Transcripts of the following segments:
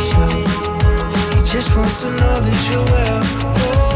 He just wants to know that you're well. Oh.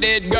with it, girl.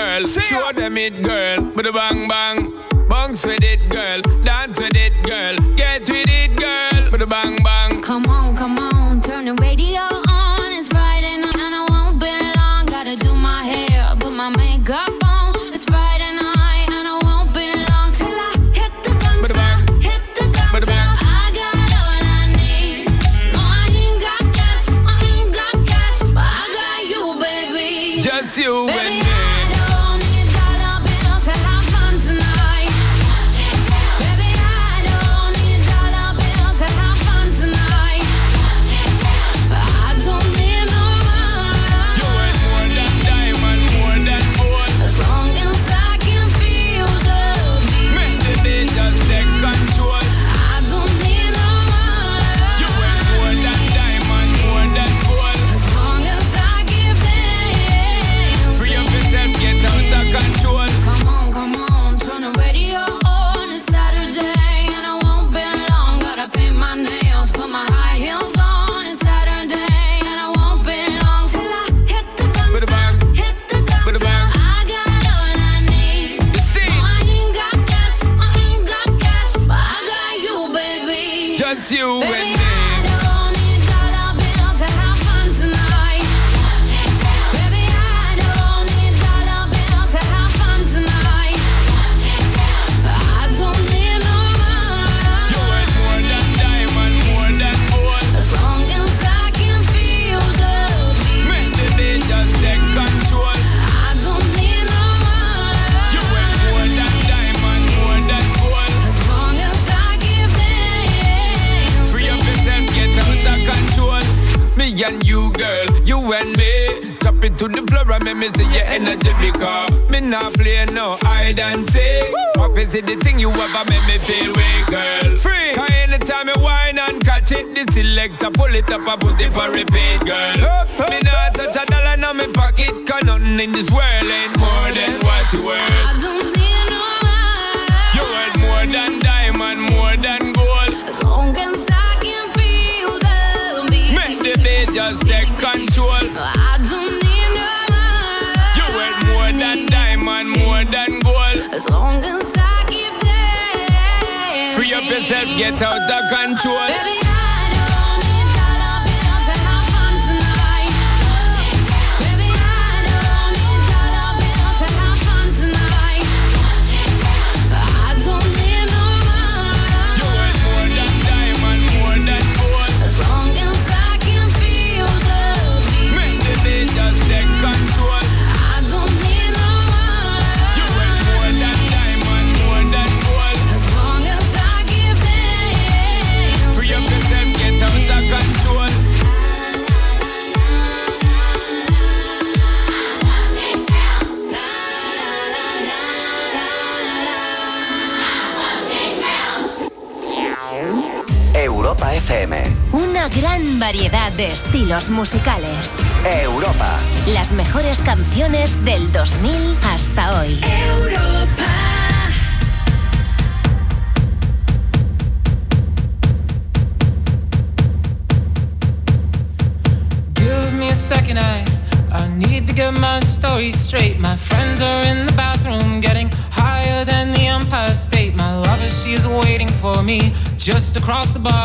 estrenos musicales. Europa. Las mejores canciones del 2000 hasta hoy. Europa. Give me a second I I need to get my story straight My friends are in the bathroom Getting higher than the Empire State My lover, she is waiting for me Just across the bar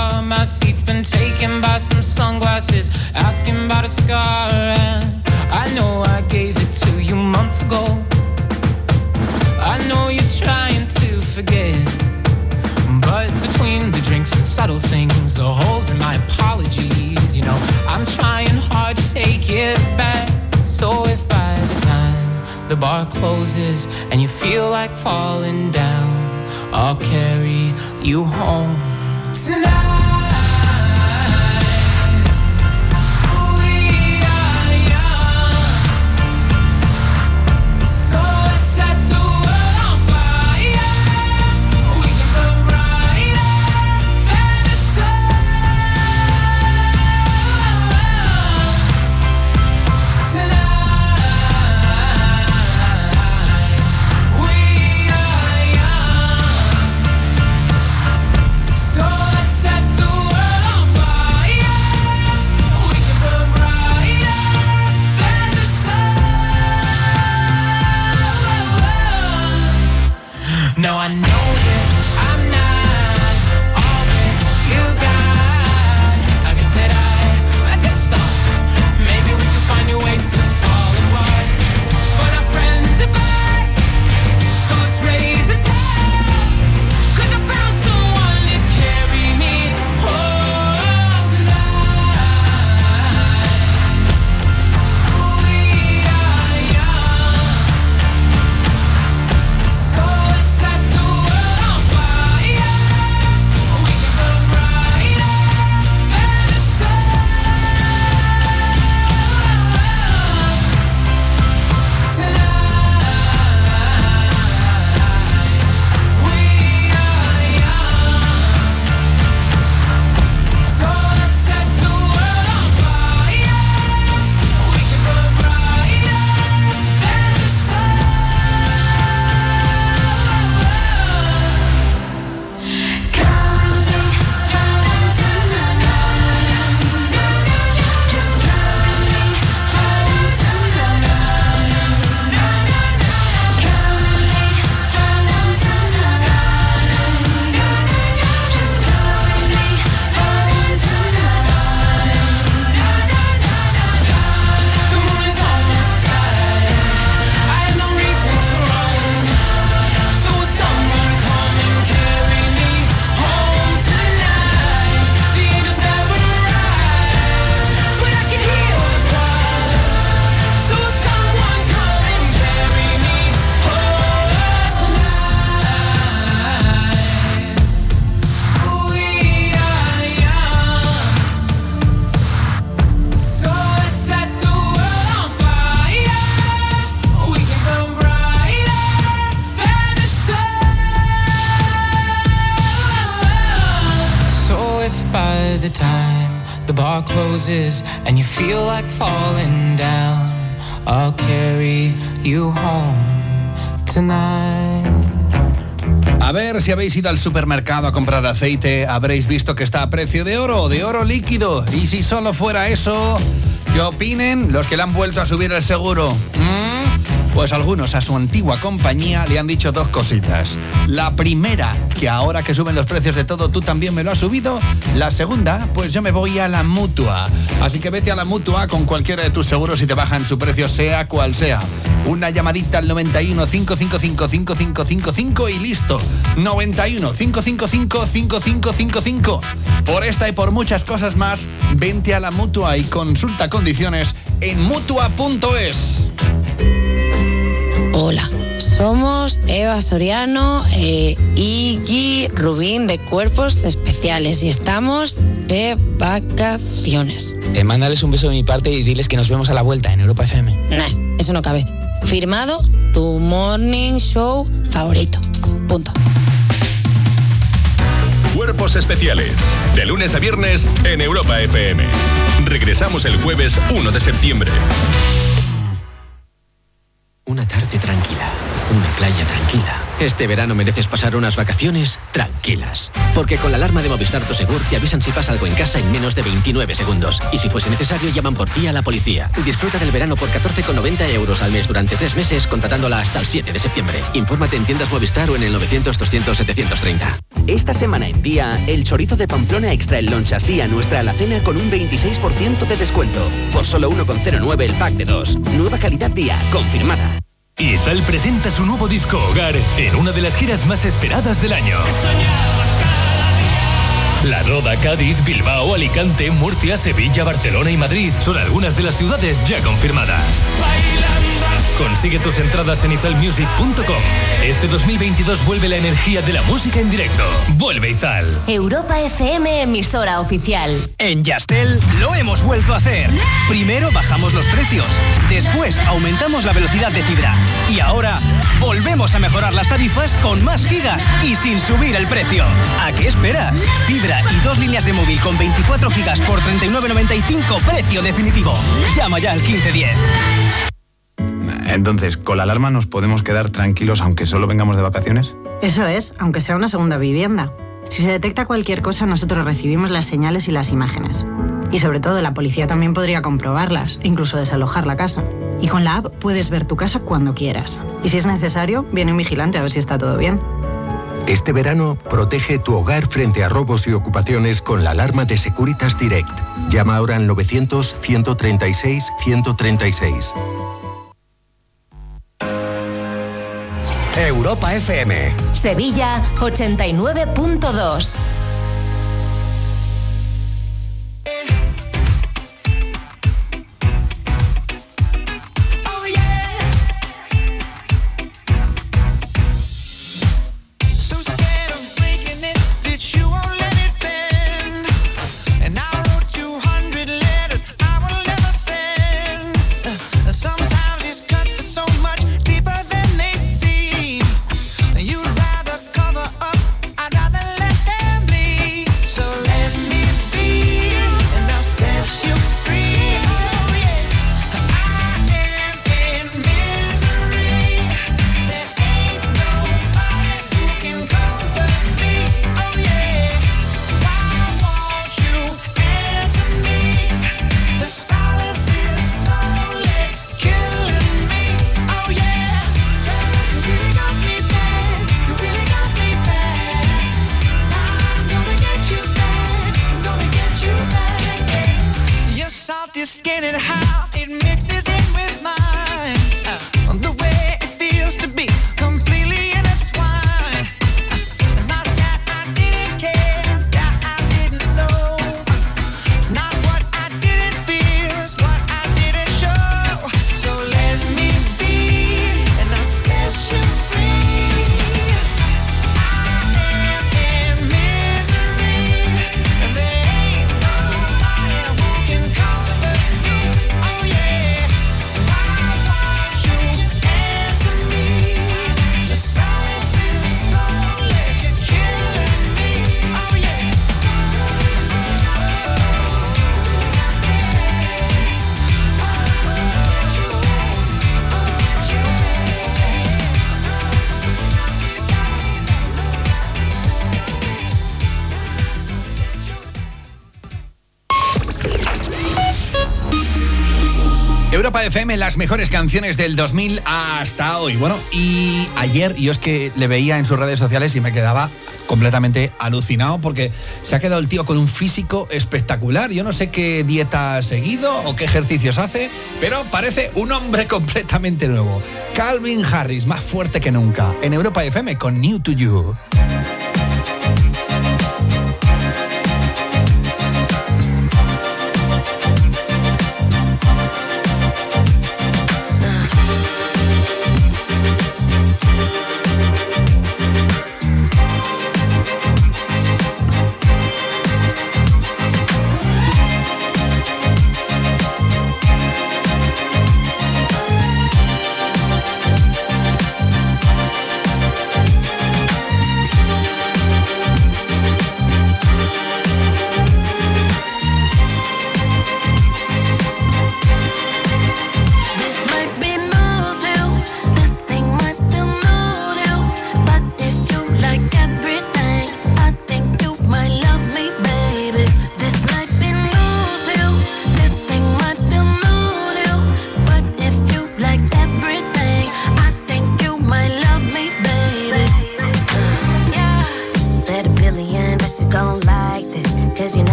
A ver si habéis ido al supermercado a comprar aceite, habréis visto que está a precio de oro, de oro líquido. Y si solo fuera eso, ¿qué opinen los que le han vuelto a subir el seguro? ¿Mm? Pues algunos a su antigua compañía le han dicho dos cositas. La primera, que ahora que suben los precios de todo, tú también me lo has subido. La segunda, pues yo me voy a la mutua. Así que vete a la mutua con cualquiera de tus seguros y te bajan su precio, sea cual sea. Una llamadita al 91 555 5555 y listo. 91 555 5555. Por esta y por muchas cosas más, vente a la mutua y consulta condiciones en mutua.es. Hola, somos Eva Soriano eh, y Gui Rubín de Cuerpos Especiales y estamos de vacaciones. Eh, mándales un beso de mi parte y diles que nos vemos a la vuelta en Europa FM. Nah, eso no cabe. Firmado tu morning show favorito. Punto. Cuerpos especiales. De lunes a viernes en Europa FM. Regresamos el jueves 1 de septiembre. Una tarde tranquila, una playa tranquila, Este verano mereces pasar unas vacaciones tranquilas. Porque con la alarma de Movistar Tu Segur te avisan si pasa algo en casa en menos de 29 segundos. Y si fuese necesario, llaman por ti a la policía. Disfruta del verano por 14,90 euros al mes durante tres meses, contratándola hasta el 7 de septiembre. Infórmate en tiendas Movistar o en el 900-200-730. Esta semana en día, el chorizo de Pamplona Extra en Lonchas Día nuestra alacena con un 26% de descuento. Por solo 1,09 el pack de dos. Nueva calidad día, confirmada. Izal presenta su nuevo disco Hogar en una de las giras más esperadas del año. La Roda, Cádiz, Bilbao, Alicante, Murcia, Sevilla, Barcelona y Madrid son algunas de las ciudades ya confirmadas. Consigue tus entradas en izalmusic.com. Este 2022 vuelve la energía de la música en directo. Vuelve Izal. Europa FM, emisora oficial. En Yastel lo hemos vuelto a hacer. Primero bajamos los precios, después aumentamos la velocidad de fibra y ahora volvemos a mejorar las tarifas con más gigas y sin subir el precio. ¿A qué esperas? Fibra y dos líneas de móvil con 24 gigas por 39.95 precio definitivo. Llama ya al 1510. Entonces, ¿con la alarma nos podemos quedar tranquilos aunque solo vengamos de vacaciones? Eso es, aunque sea una segunda vivienda. Si se detecta cualquier cosa, nosotros recibimos las señales y las imágenes. Y sobre todo, la policía también podría comprobarlas, incluso desalojar la casa. Y con la app puedes ver tu casa cuando quieras. Y si es necesario, viene un vigilante a ver si está todo bien. Este verano, protege tu hogar frente a robos y ocupaciones con la alarma de Securitas Direct. Llama ahora al 900-136-136. Europa FM. Sevilla 89.2. FM, las mejores canciones del 2000 hasta hoy. Bueno, y ayer yo es que le veía en sus redes sociales y me quedaba completamente alucinado porque se ha quedado el tío con un físico espectacular. Yo no sé qué dieta ha seguido o qué ejercicios hace, pero parece un hombre completamente nuevo. Calvin Harris, más fuerte que nunca, en Europa FM con New to You.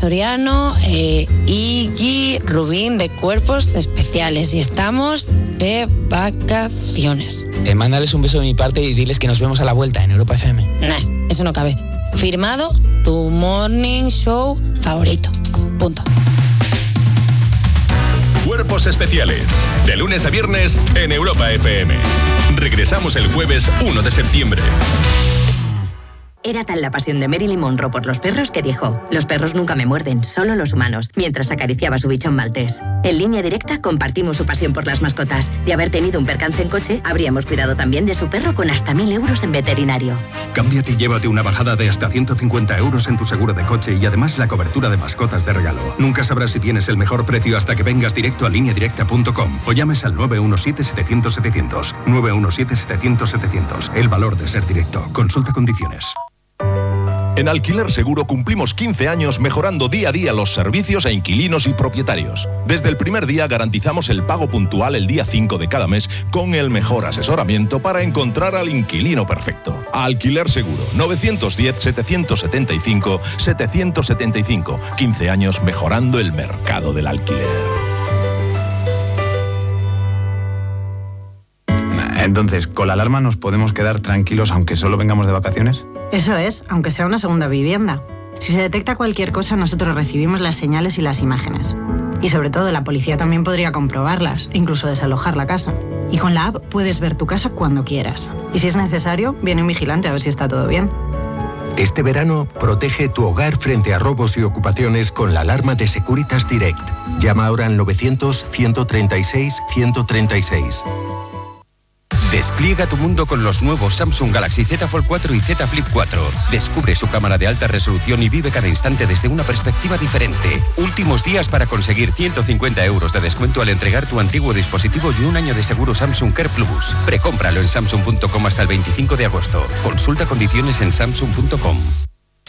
Soriano, eh, Iggy Rubín de Cuerpos Especiales y estamos de vacaciones. Eh, mándales un beso de mi parte y diles que nos vemos a la vuelta en Europa FM. Nah, eso no cabe. Firmado tu morning show favorito. Punto. Cuerpos especiales. De lunes a viernes en Europa FM. Regresamos el jueves 1 de septiembre. Era tal la pasión de Marilyn Monroe por los perros que dijo, los perros nunca me muerden, solo los humanos, mientras acariciaba su bichón maltés. En línea directa compartimos su pasión por las mascotas. De haber tenido un percance en coche, habríamos cuidado también de su perro con hasta mil euros en veterinario. Cámbiate y llévate una bajada de hasta 150 euros en tu seguro de coche y además la cobertura de mascotas de regalo. Nunca sabrás si tienes el mejor precio hasta que vengas directo a lineadirecta.com o llames al 917-700-700. 917-700-700. El valor de ser directo. Consulta condiciones. En Alquiler Seguro cumplimos 15 años mejorando día a día los servicios a inquilinos y propietarios. Desde el primer día garantizamos el pago puntual el día 5 de cada mes con el mejor asesoramiento para encontrar al inquilino perfecto. Alquiler Seguro 910-775-775. 15 años mejorando el mercado del alquiler. Entonces, ¿con la alarma nos podemos quedar tranquilos aunque solo vengamos de vacaciones? Eso es, aunque sea una segunda vivienda. Si se detecta cualquier cosa, nosotros recibimos las señales y las imágenes. Y sobre todo, la policía también podría comprobarlas, incluso desalojar la casa. Y con la app puedes ver tu casa cuando quieras. Y si es necesario, viene un vigilante a ver si está todo bien. Este verano, protege tu hogar frente a robos y ocupaciones con la alarma de Securitas Direct. Llama ahora al 900-136-136. Despliega tu mundo con los nuevos Samsung Galaxy Z Fold 4 y Z Flip 4. Descubre su cámara de alta resolución y vive cada instante desde una perspectiva diferente. Últimos días para conseguir 150 euros de descuento al entregar tu antiguo dispositivo y un año de seguro Samsung Care Plus. Precómpralo en samsung.com hasta el 25 de agosto. Consulta condiciones en samsung.com.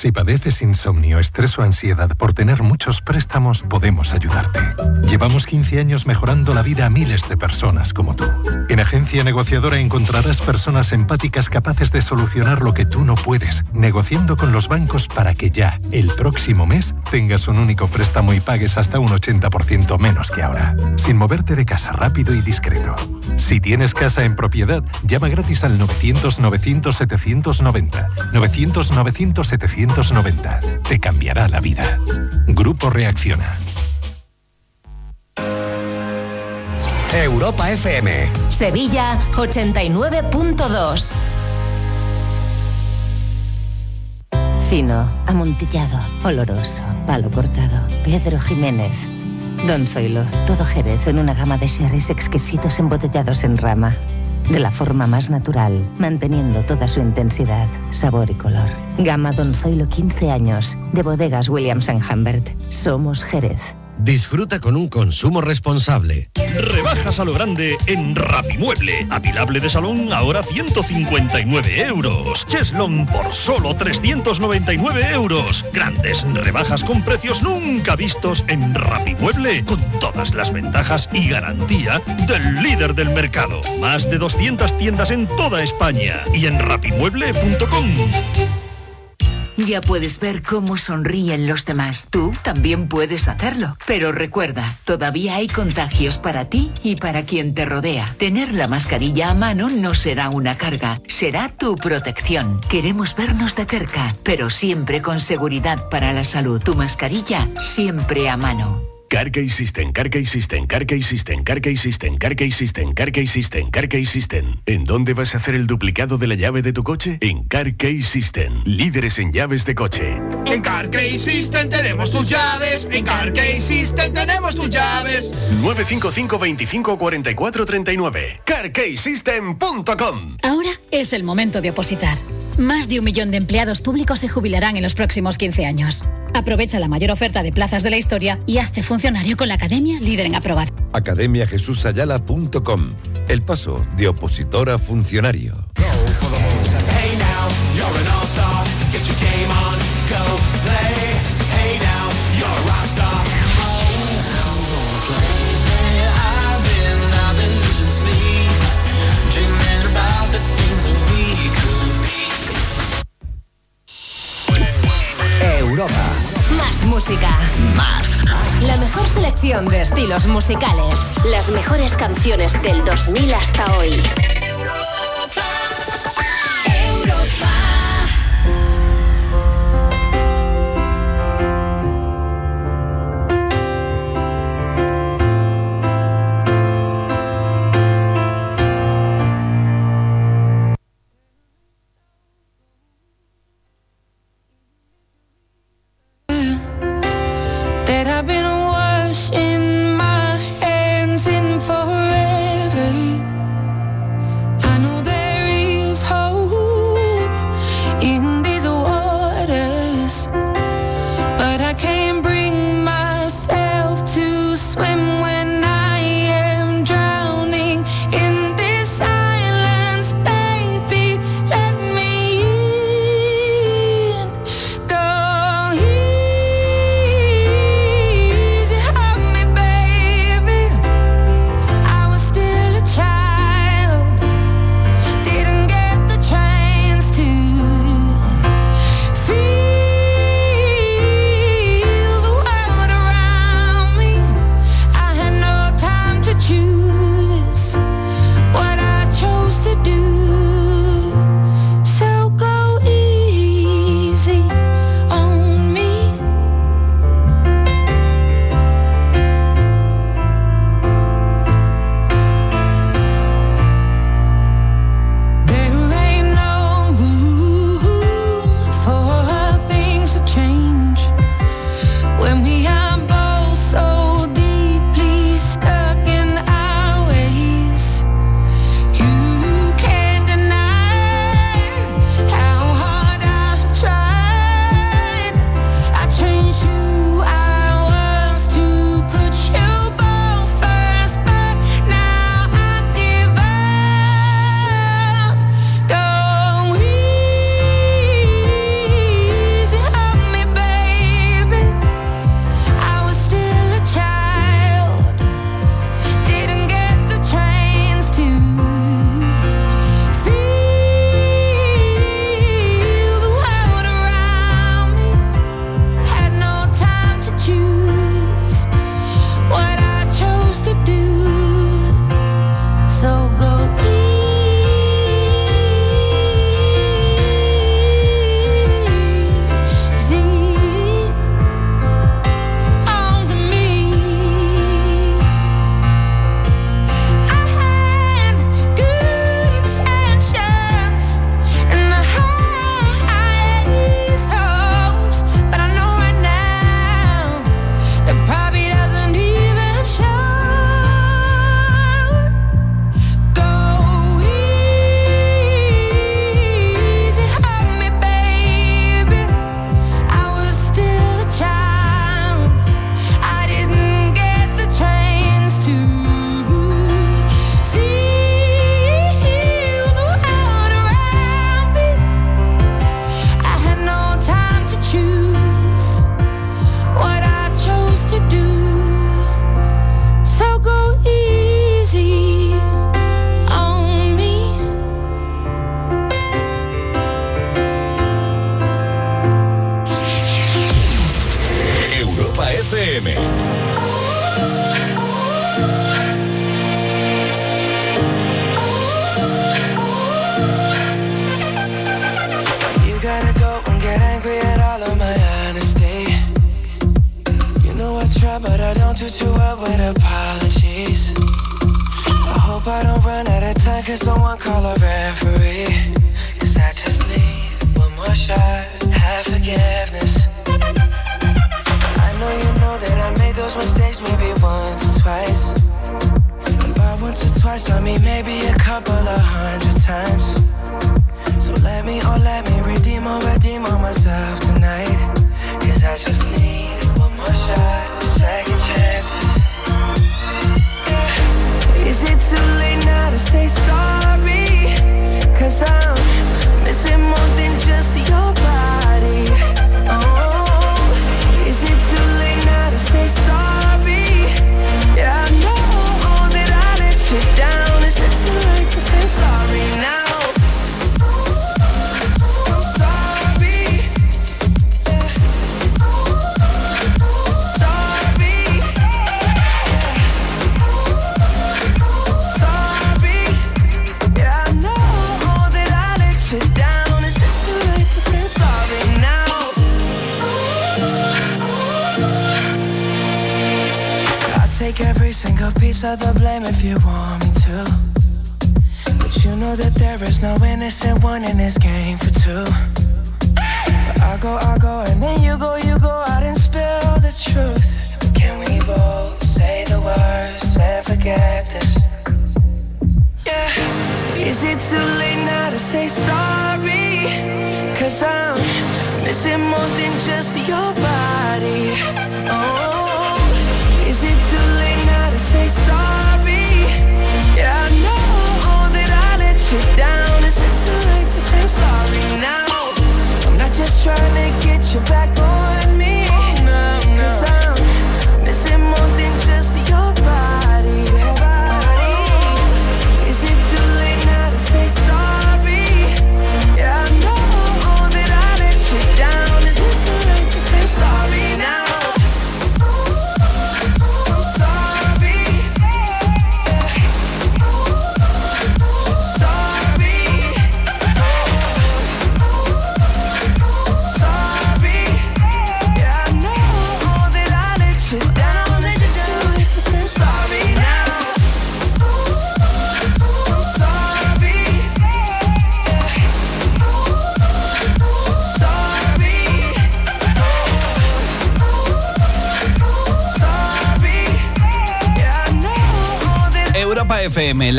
Si padeces insomnio, estrés o ansiedad por tener muchos préstamos, podemos ayudarte. Llevamos 15 años mejorando la vida a miles de personas como tú. En Agencia Negociadora encontrarás personas empáticas capaces de solucionar lo que tú no puedes, negociando con los bancos para que ya, el próximo mes, tengas un único préstamo y pagues hasta un 80% menos que ahora, sin moverte de casa rápido y discreto. Si tienes casa en propiedad, llama gratis al 900-900-790. 900-900-790. Te cambiará la vida. Grupo Reacciona. Europa FM. Sevilla 89.2. Fino, amontillado, oloroso, palo cortado. Pedro Jiménez. Don Zoilo, todo Jerez en una gama de sherries exquisitos embotellados en rama. De la forma más natural, manteniendo toda su intensidad, sabor y color. Gama Don Zoilo 15 años, de bodegas Williams ⁇ Humbert. Somos Jerez. Disfruta con un consumo responsable. Rebajas a lo grande en Rapimueble. Apilable de salón ahora 159 euros. Cheslon por solo 399 euros. Grandes rebajas con precios nunca vistos en Rapimueble. Con todas las ventajas y garantía del líder del mercado. Más de 200 tiendas en toda España y en rapimueble.com. Ya puedes ver cómo sonríen los demás. Tú también puedes hacerlo. Pero recuerda, todavía hay contagios para ti y para quien te rodea. Tener la mascarilla a mano no será una carga, será tu protección. Queremos vernos de cerca, pero siempre con seguridad para la salud. Tu mascarilla siempre a mano. Carkey System, Carkey System, Carkey System, Carkey System, Carkey System, Carkey System, Carkey System. ¿En dónde vas a hacer el duplicado de la llave de tu coche? En Carkey System, líderes en llaves de coche. En Carkey System tenemos tus llaves. En Carkey System tenemos tus llaves. 955 25 44 39. CarkeySystem.com Ahora es el momento de opositar. Más de un millón de empleados públicos se jubilarán en los próximos 15 años. Aprovecha la mayor oferta de plazas de la historia y hazte funcionario con la Academia Líder en Aprobado. academiajesusayala.com El paso de opositor a funcionario. Hey música. Más. La mejor selección de estilos musicales. Las mejores canciones del 2000 hasta hoy.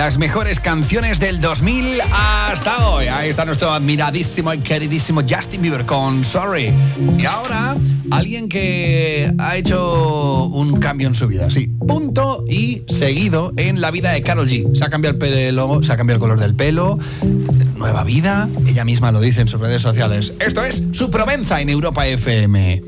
las mejores canciones del 2000 hasta hoy. Ahí está nuestro admiradísimo y queridísimo Justin Bieber con Sorry. Y ahora, alguien que ha hecho un cambio en su vida, sí. Punto y seguido en la vida de Carol G. Se ha cambiado el pelo, se ha cambiado el color del pelo, nueva vida. Ella misma lo dice en sus redes sociales. Esto es su provenza en Europa FM.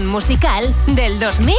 Musical del 2000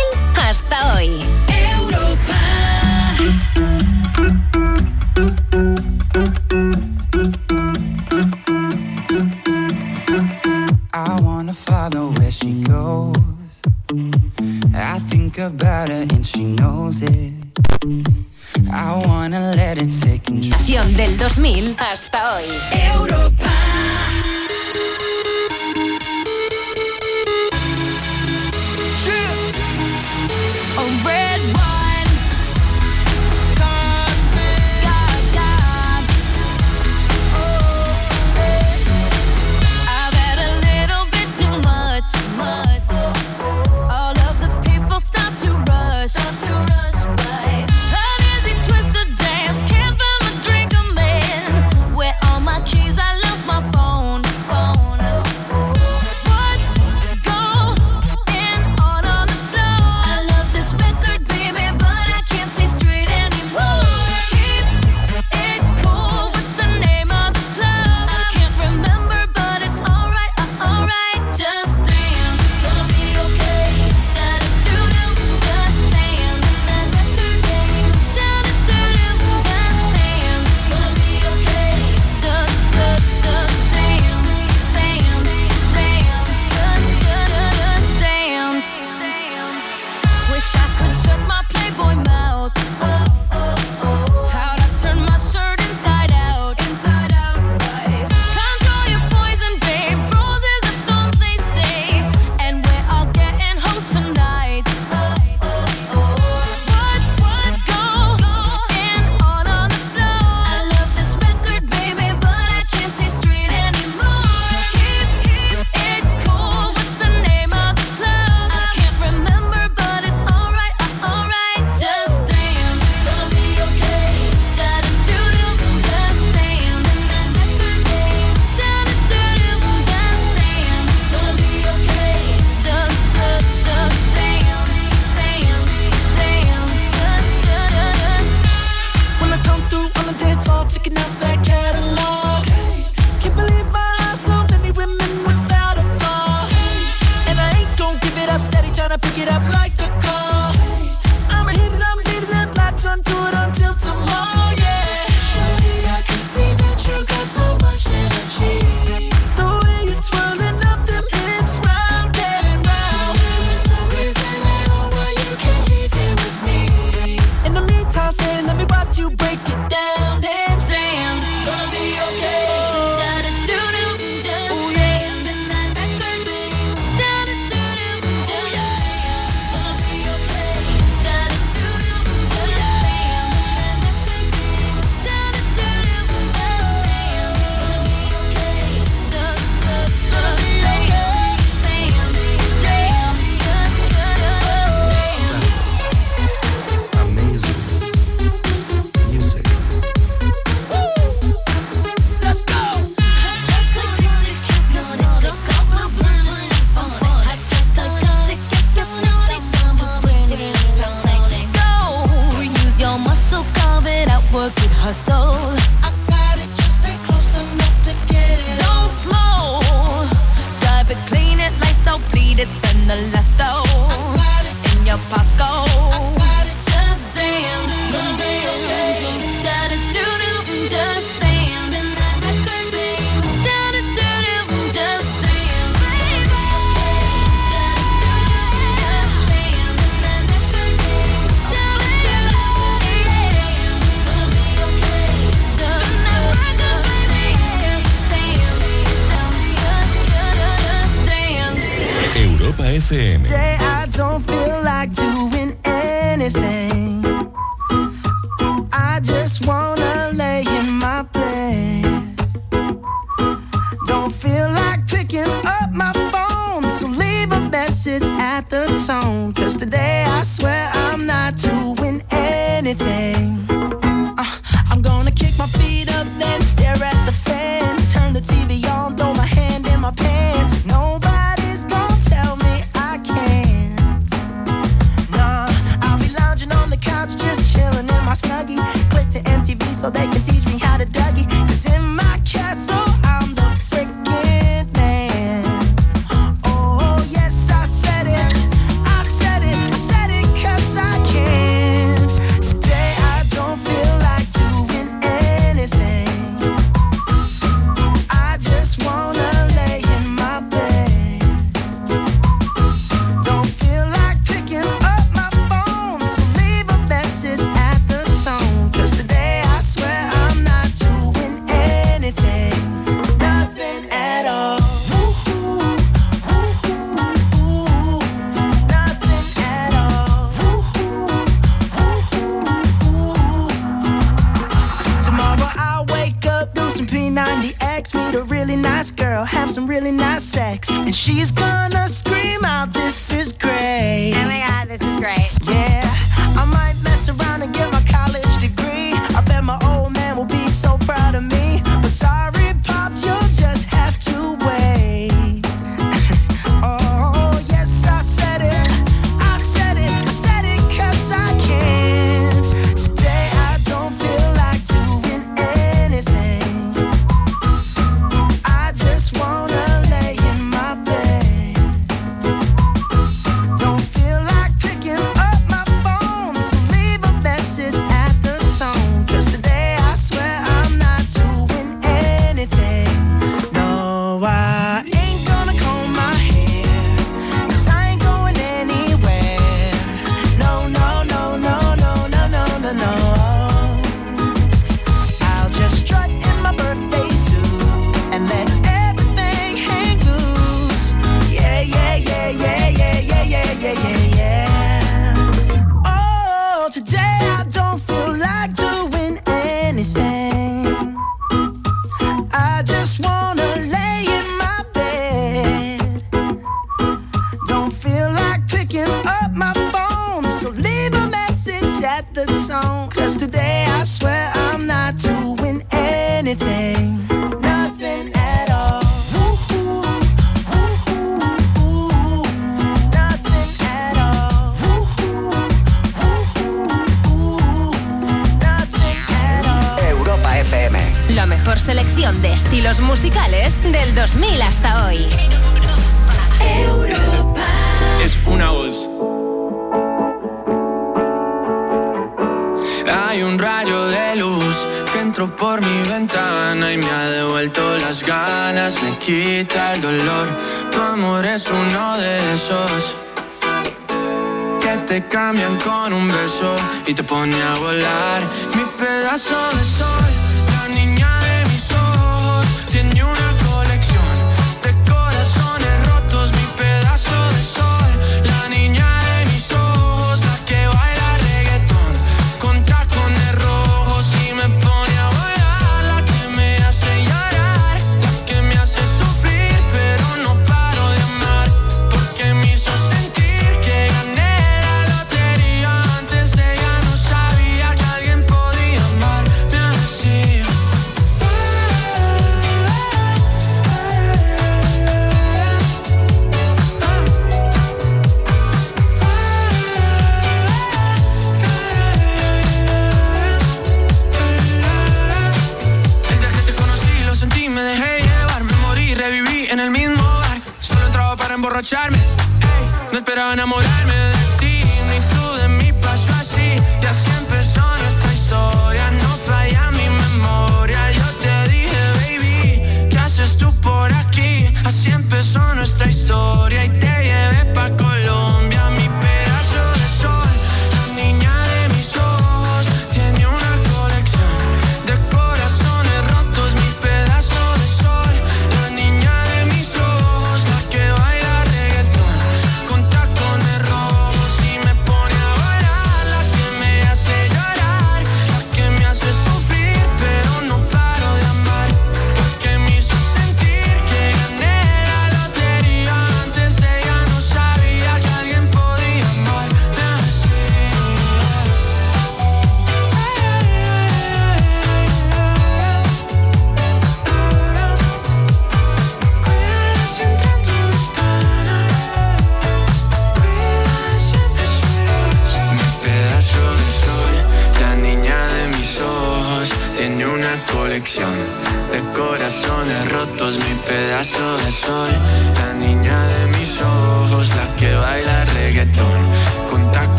FM.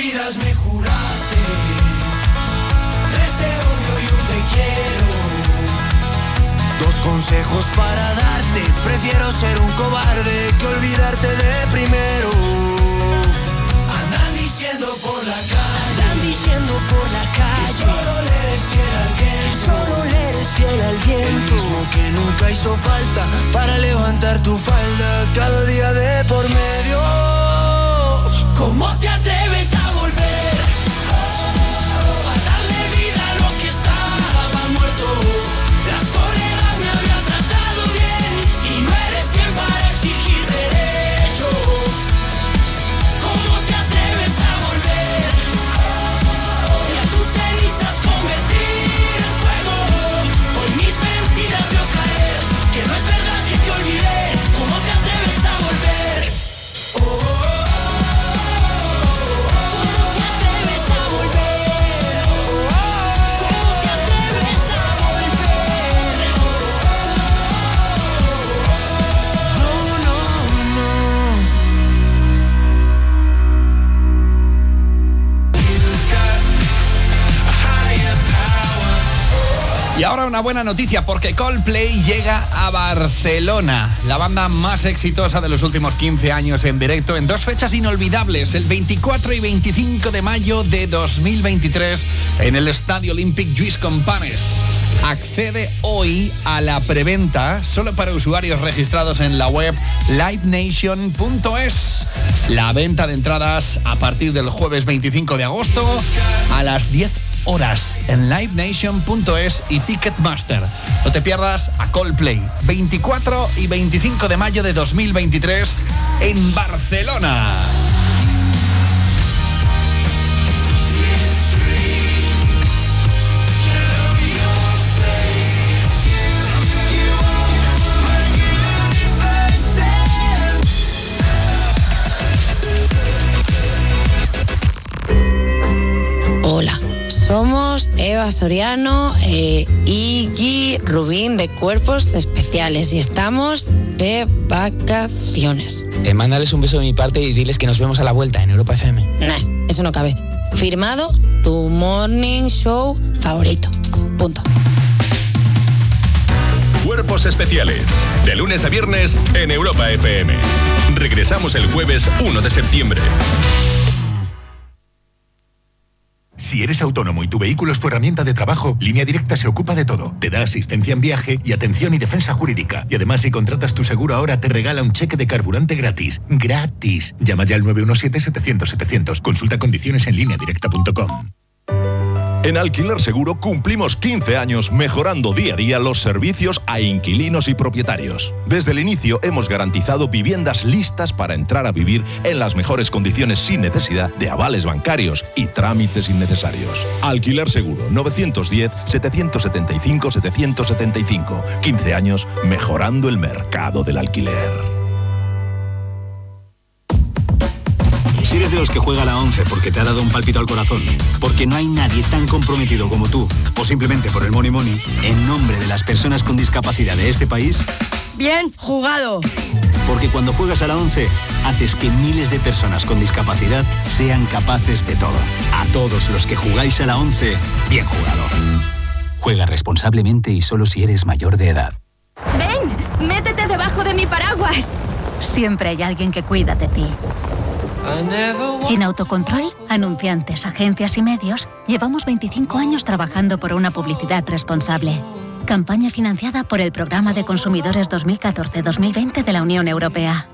vidas me juraste. Tres te odio y un te quiero. Dos consejos para darte. Prefiero ser un cobarde que olvidarte de primero. Andan diciendo por la calle. Andan diciendo por la calle. Que solo le eres fiel al viento. Que solo le eres fiel al viento. Mismo que nunca hizo falta para levantar tu falda cada día de por medio. ¿Cómo te atreves a ahora una buena noticia porque Coldplay llega a Barcelona, la banda más exitosa de los últimos 15 años en directo en dos fechas inolvidables, el 24 y 25 de mayo de 2023 en el Estadio Olympic Lluís Companys. Accede hoy a la preventa solo para usuarios registrados en la web livenation.es. La venta de entradas a partir del jueves 25 de agosto a las 10 horas en livenation.es y Ticketmaster. No te pierdas a Coldplay, 24 y 25 de mayo de 2023 en Barcelona. Hola somos Eva Soriano e Iggy Rubín de Cuerpos Especiales y estamos de vacaciones. Eh, mándales un beso de mi parte y diles que nos vemos a la vuelta en Europa FM. Nah, eso no cabe. Firmado tu morning show favorito. Punto. Cuerpos especiales. De lunes a viernes en Europa FM. Regresamos el jueves 1 de septiembre. Si eres autónomo y tu vehículo es tu herramienta de trabajo, Línea Directa se ocupa de todo. Te da asistencia en viaje y atención y defensa jurídica. Y además, si contratas tu seguro ahora, te regala un cheque de carburante gratis. ¡Gratis! Llama ya al 917-700-700. Consulta condiciones en lineadirecta.com. En Alquiler Seguro cumplimos 15 años mejorando día a día los servicios a inquilinos y propietarios. Desde el inicio hemos garantizado viviendas listas para entrar a vivir en las mejores condiciones sin necesidad de avales bancarios y trámites innecesarios. Alquiler Seguro 910-775-775. 15 años mejorando el mercado del alquiler. Si eres de los que juega a la 11 porque te ha dado un palpito al corazón, porque no hay nadie tan comprometido como tú, o simplemente por el money money, en nombre de las personas con discapacidad de este país, Bien jugado. porque cuando juegas a la 11, haces que miles de personas con discapacidad sean capaces de todo. A todos los que jugáis a la 11, bien jugado. Juega responsablemente y solo si eres mayor de edad. Ven, métete debajo de mi paraguas. Siempre hay alguien que cuida de ti. En Autocontrol, anunciantes, agencias y medios, llevamos 25 años trabajando por una publicidad responsable. Campaña financiada por el Programa de Consumidores 2014-2020 de la Unión Europea.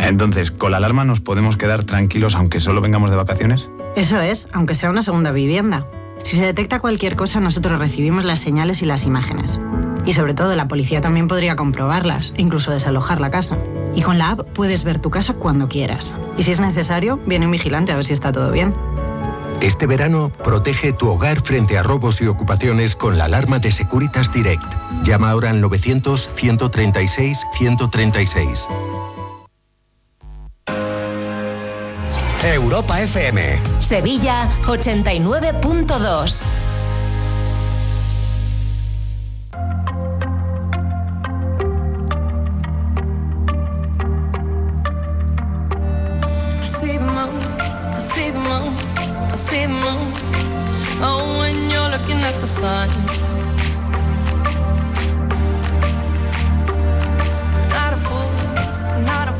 Entonces, ¿con la alarma nos podemos quedar tranquilos aunque solo vengamos de vacaciones? Eso es, aunque sea una segunda vivienda. Si se detecta cualquier cosa, nosotros recibimos las señales y las imágenes. Y sobre todo, la policía también podría comprobarlas, incluso desalojar la casa. Y con la app puedes ver tu casa cuando quieras. Y si es necesario, viene un vigilante a ver si está todo bien. Este verano, protege tu hogar frente a robos y ocupaciones con la alarma de Securitas Direct. Llama ahora al 900-136-136. Looking at the sun. Not a fool, not a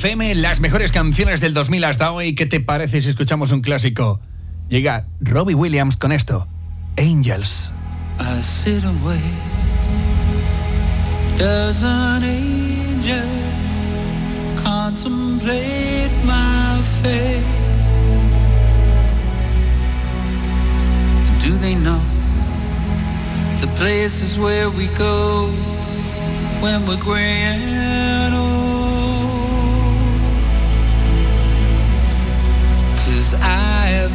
FM, las mejores canciones del 2000 hasta hoy. ¿Qué te parece si escuchamos un clásico? Llega Robbie Williams con esto. Angels. I sit wait. Does an angel contemplate my fate? they know the places where we go when we're gray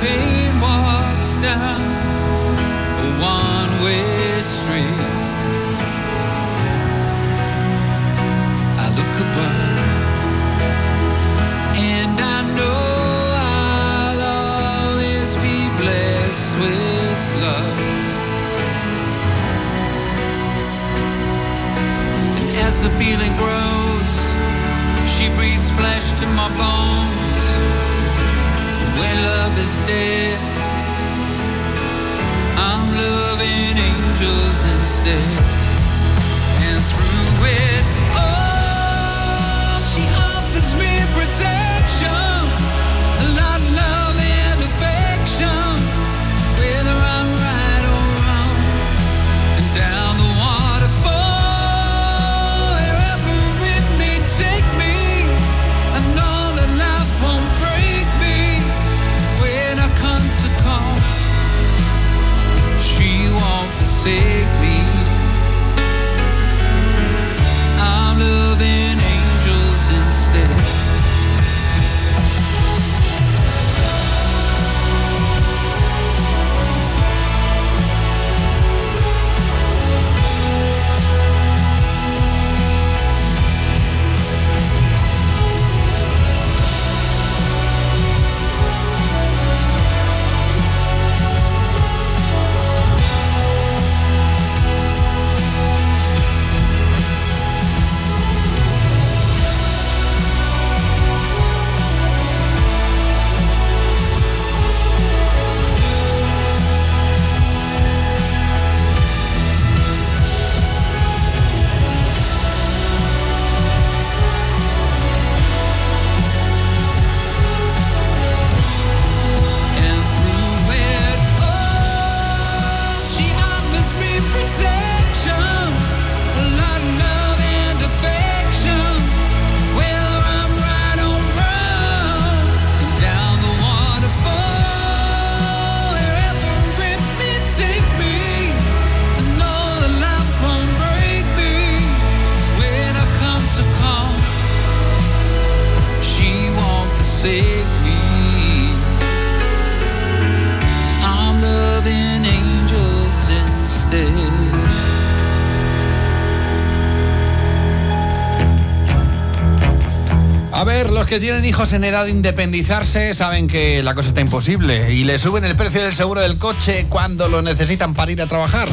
pain walks down a one-way street. I look above and I know I'll always be blessed with love. And as the feeling grows, she breathes flesh to my bones. Love is dead, I'm loving angels instead. Tienen hijos en edad de independizarse saben que la cosa está imposible y le suben el precio del seguro del coche cuando lo necesitan para ir a trabajar.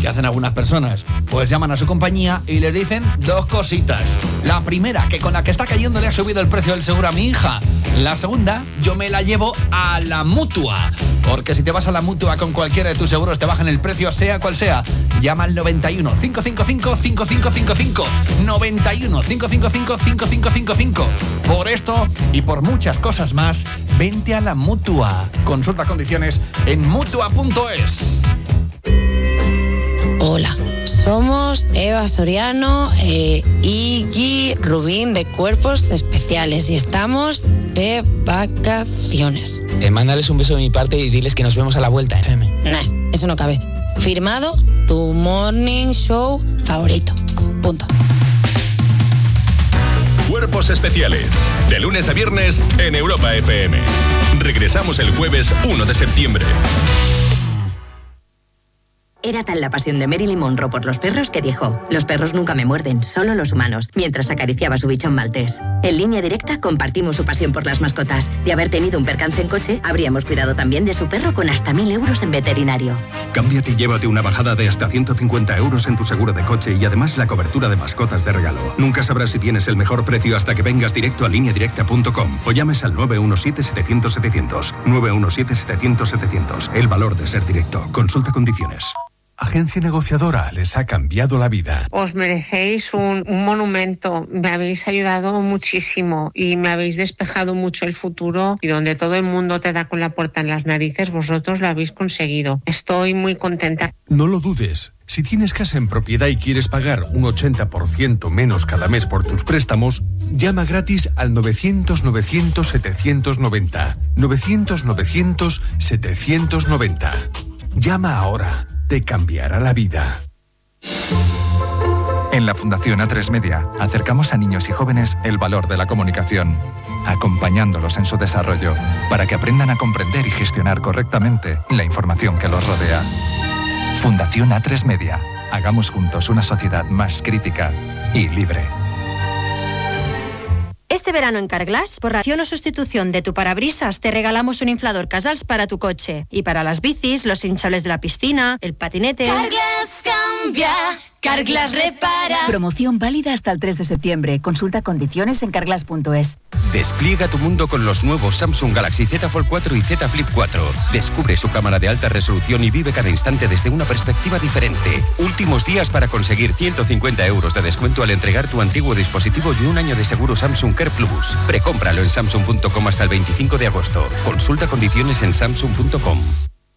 ¿Qué hacen algunas personas? Pues llaman a su compañía y les dicen dos cositas. La primera, que con la que está cayendo le ha subido el precio del seguro a mi hija. La segunda, yo me la llevo a la mutua. Porque si te vas a la mutua con cualquiera de tus seguros te bajan el precio, sea cual sea. Llama al 91 555 5555. 91 555 5555. Por esto y por muchas cosas más, vente a la mutua. Consulta condiciones en mutua.es. Hola, somos Eva Soriano eh, y Rubín de Cuerpos Especiales y estamos de vacaciones. Eh, mándales un beso de mi parte y diles que nos vemos a la vuelta, FM. Nah, eso no cabe. Firmado tu morning show favorito. Punto. Cuerpos Especiales. De lunes a viernes en Europa FM. Regresamos el jueves 1 de septiembre. Era tal la pasión de Marilyn Monroe por los perros que dijo, los perros nunca me muerden, solo los humanos, mientras acariciaba su bichón maltés. En línea directa compartimos su pasión por las mascotas. De haber tenido un percance en coche, habríamos cuidado también de su perro con hasta mil euros en veterinario. Cámbiate y llévate una bajada de hasta 150 euros en tu seguro de coche y además la cobertura de mascotas de regalo. Nunca sabrás si tienes el mejor precio hasta que vengas directo a lineadirecta.com o llames al 917-700-700. 917-700-700. El valor de ser directo. Consulta condiciones. Agencia negociadora les ha cambiado la vida. Os merecéis un, un monumento. Me habéis ayudado muchísimo y me habéis despejado mucho el futuro y donde todo el mundo te da con la puerta en las narices, vosotros lo habéis conseguido. Estoy muy contenta. No lo dudes. Si tienes casa en propiedad y quieres pagar un 80% menos cada mes por tus préstamos, llama gratis al 900-900-790. 900-900-790. Llama ahora. Te cambiará la vida. En la Fundación A3 Media acercamos a niños y jóvenes el valor de la comunicación, acompañándolos en su desarrollo para que aprendan a comprender y gestionar correctamente la información que los rodea. Fundación A3 Media. Hagamos juntos una sociedad más crítica y libre. Este verano en Carglass, por ración o sustitución de tu parabrisas, te regalamos un inflador Casals para tu coche. Y para las bicis, los hinchables de la piscina, el patinete. Carglass cambia, Carglass repara. Promoción válida hasta el 3 de septiembre. Consulta condiciones en carglass.es. Despliega tu mundo con los nuevos Samsung Galaxy Z Fold 4 y Z Flip 4. Descubre su cámara de alta resolución y vive cada instante desde una perspectiva diferente. Últimos días para conseguir 150 euros de descuento al entregar tu antiguo dispositivo y un año de seguro Samsung Care Plus. Precómpralo en samsung.com hasta el 25 de agosto. Consulta condiciones en samsung.com.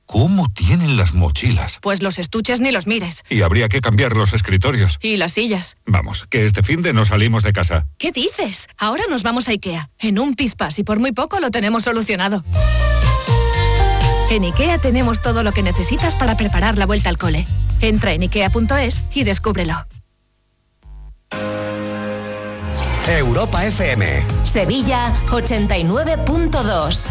¿Cómo tienen las mochilas? Pues los estuches ni los mires. Y habría que cambiar los escritorios. Y las sillas. Vamos, que este fin de no salimos de casa. ¿Qué dices? Ahora nos vamos a IKEA. En un pispas y por muy poco lo tenemos solucionado. En IKEA tenemos todo lo que necesitas para preparar la vuelta al cole. Entra en IKEA.es y descúbrelo. Europa FM. Sevilla 89.2.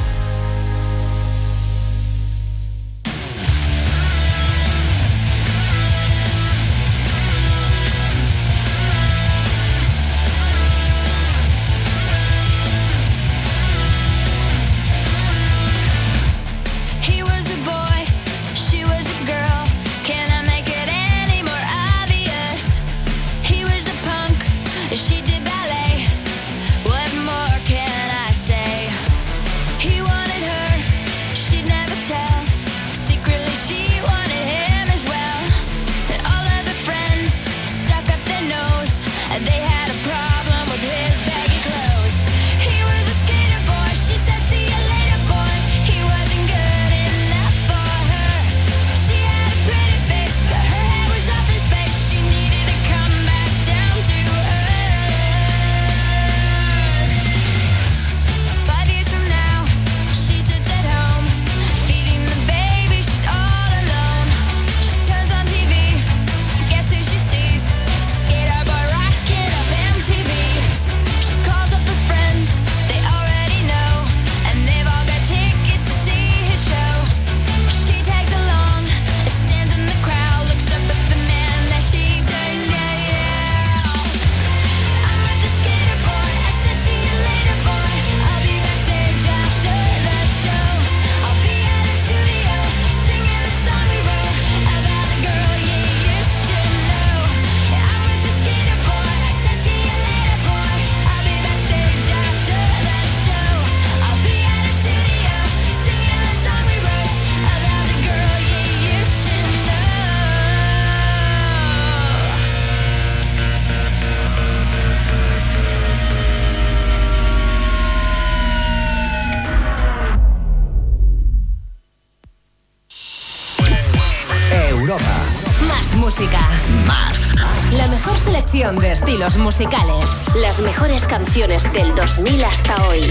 estilos musicales. Las mejores canciones del 2000 hasta hoy.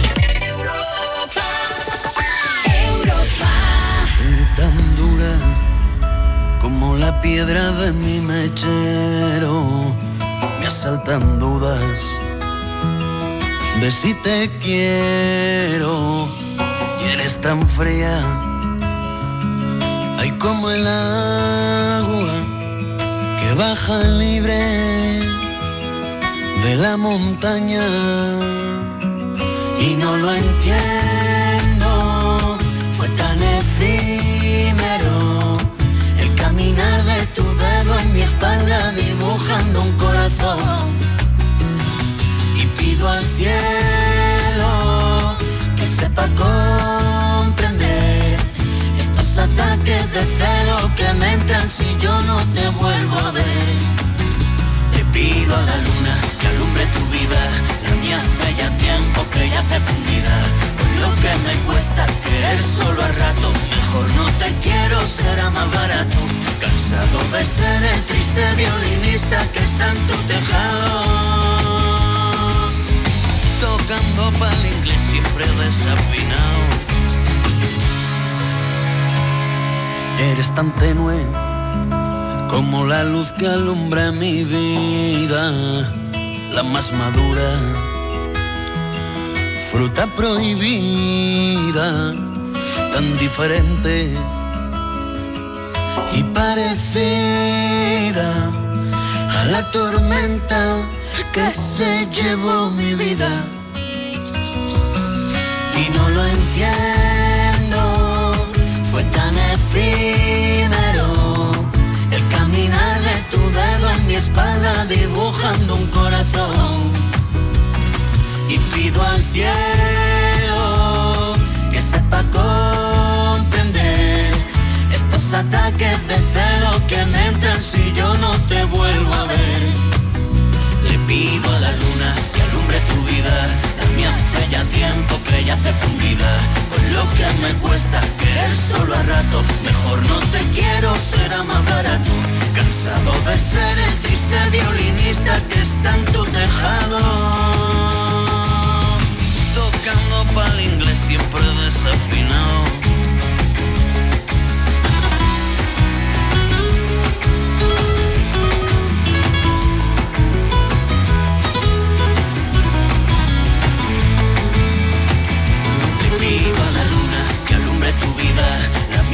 Eres tan dura como la piedra de mi mechero. Me asaltan dudas de si te quiero y eres tan fría. Hay como el agua que baja libre de la montaña y no lo entiendo. Fue tan efímero el caminar de tu dedo en mi espalda dibujando un corazón y pido al cielo que sepa comprender estos ataques de celo que me entran si yo no te vuelvo a ver. Le pido a la luna la mía hace ya tiempo que ya hace fundida. Con lo que me cuesta querer solo a rato, mejor no te quiero, será más barato. Cansado de ser el triste violinista que está en tu tejado tocando para el inglés siempre desafinado. Eres tan tenue como la luz que alumbra mi vida, la más madura, fruta prohibida, tan diferente y parecida a la tormenta que se llevó mi vida. Y no lo entiendo, fue tan efímero mi espalda dibujando un corazón. Y pido al cielo que sepa comprender estos ataques de celo que me entran si yo no te vuelvo a ver. Le pido a la luna que alumbre tu vida, la mía hace ya tiempo que ya hace fundida. Lo que me cuesta querer solo a rato, mejor no te quiero, será más barato. Cansado de ser el triste violinista que está en tu tejado. Tocando pa'l inglés siempre desafinado.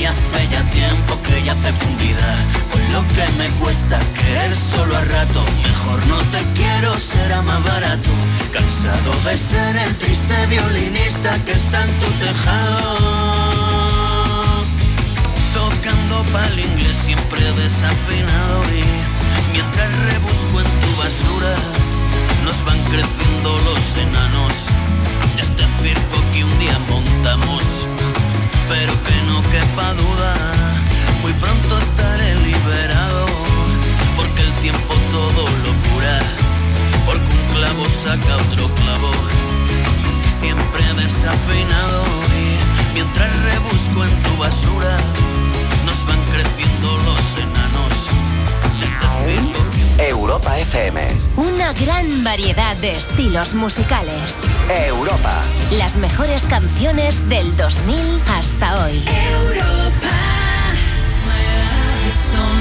Mía hace ya tiempo que ya hace fundida. Con lo que me cuesta querer solo a rato. Mejor no te quiero, será más barato. Cansado de ser el triste violinista que está en tu tejado. Tocando pa'l inglés siempre desafinado y mientras rebusco en tu basura nos van creciendo los enanos de este circo que un día montamos. Pero que no quepa duda, muy pronto estaré liberado, porque el tiempo todo lo cura, porque un clavo saca otro clavo, siempre desafinado. Y mientras rebusco en tu basura, nos van creciendo los enanos Europa FM. Una gran variedad de estilos musicales. Europa. Las mejores canciones del 2000 hasta hoy. A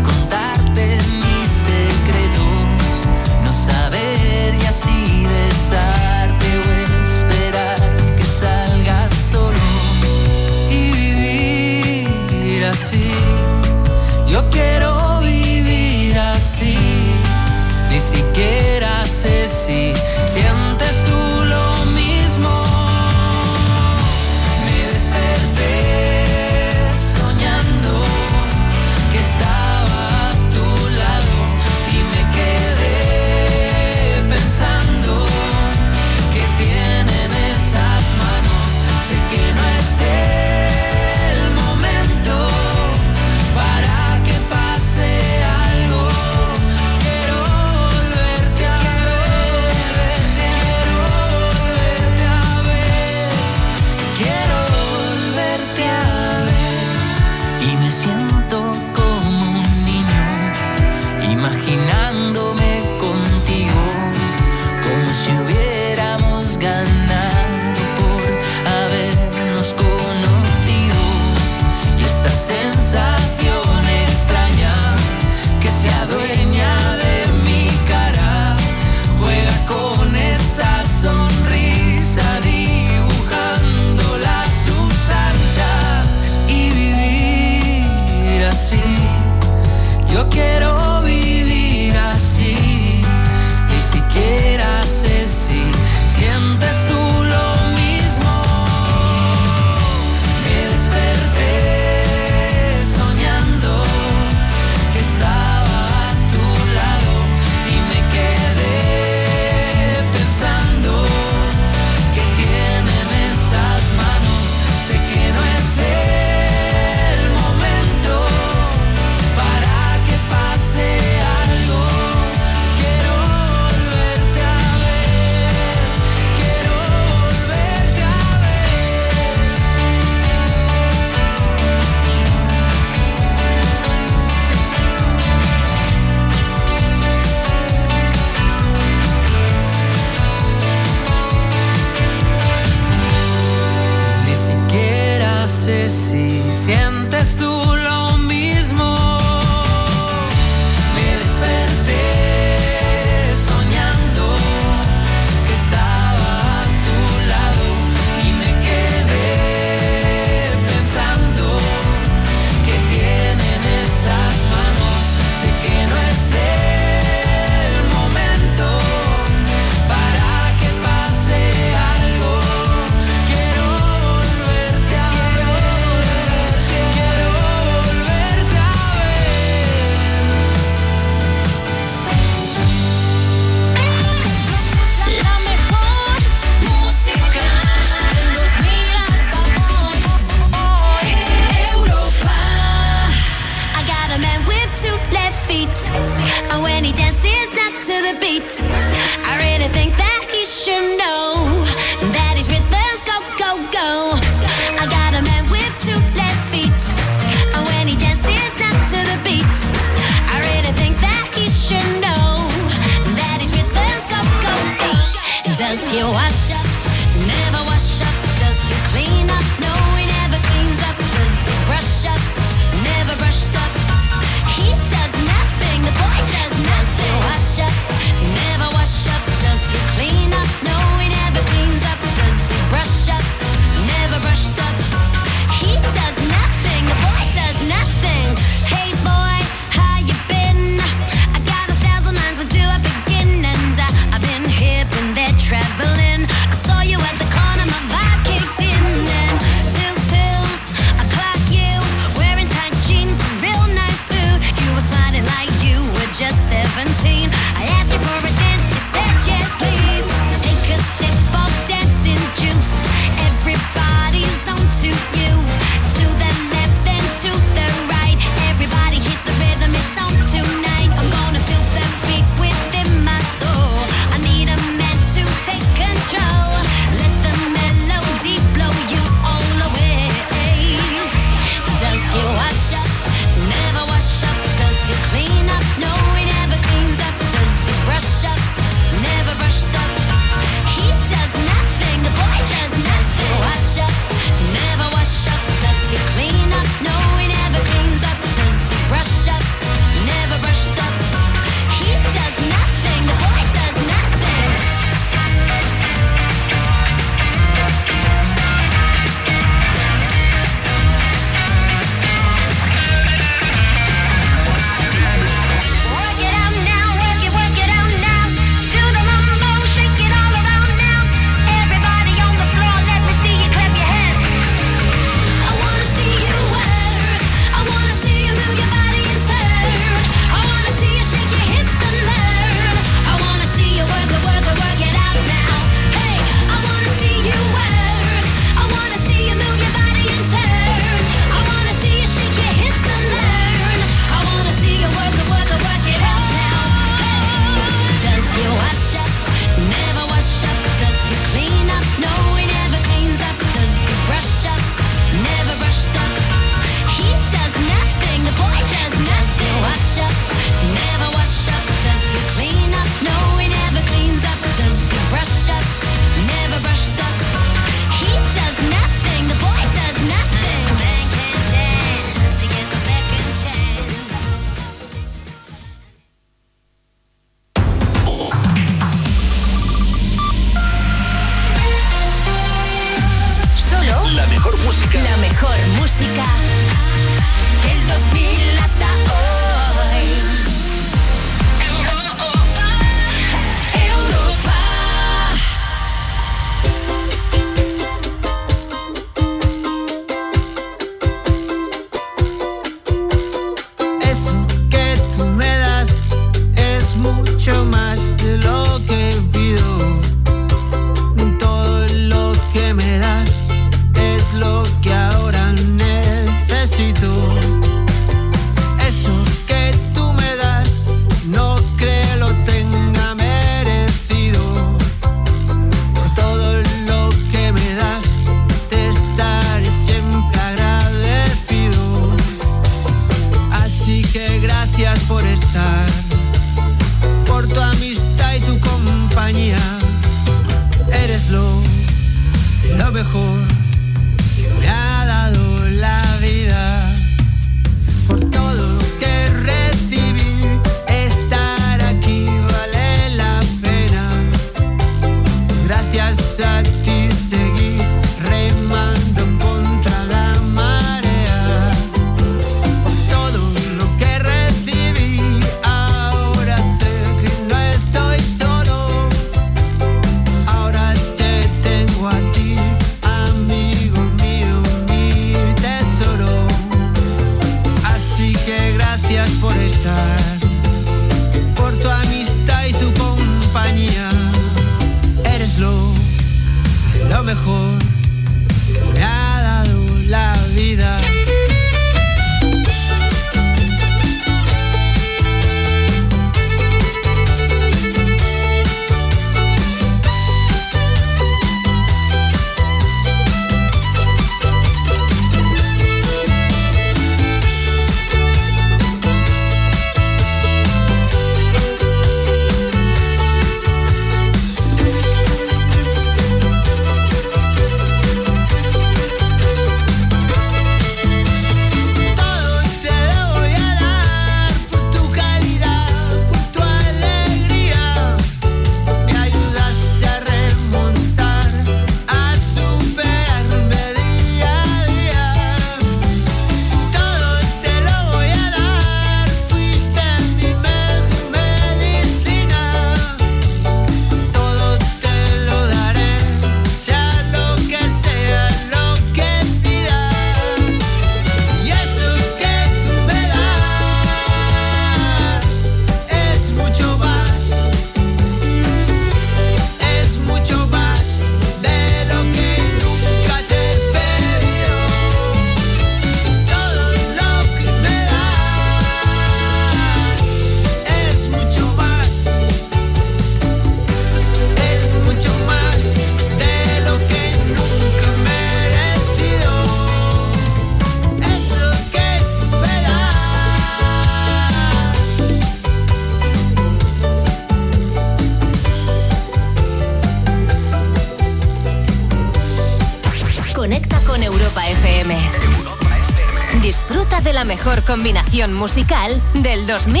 mejor combinación musical del 2000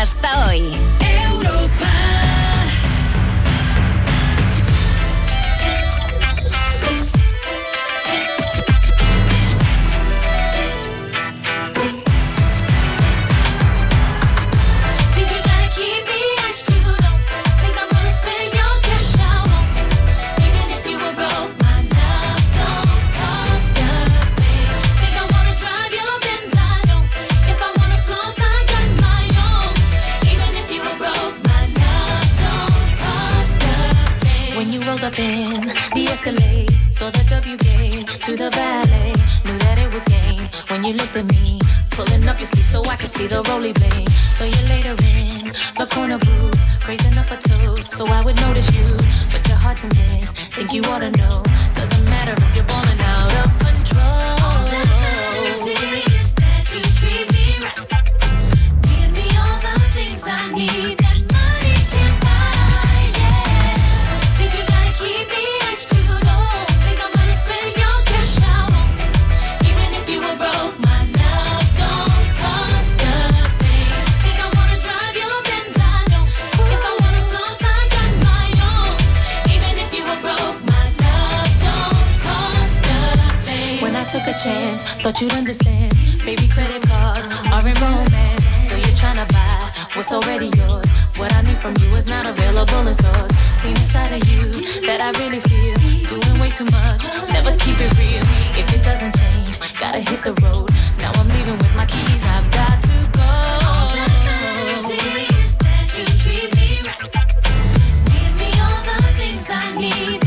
hasta hoy. what's already yours. What I need from you is not available in stores. Seen inside of you that I really feel. Doing way too much, never keep it real. If it doesn't change, gotta hit the road. Now I'm leaving with my keys, I've got to go. All that I see is that you treat me right. Give me all the things I need.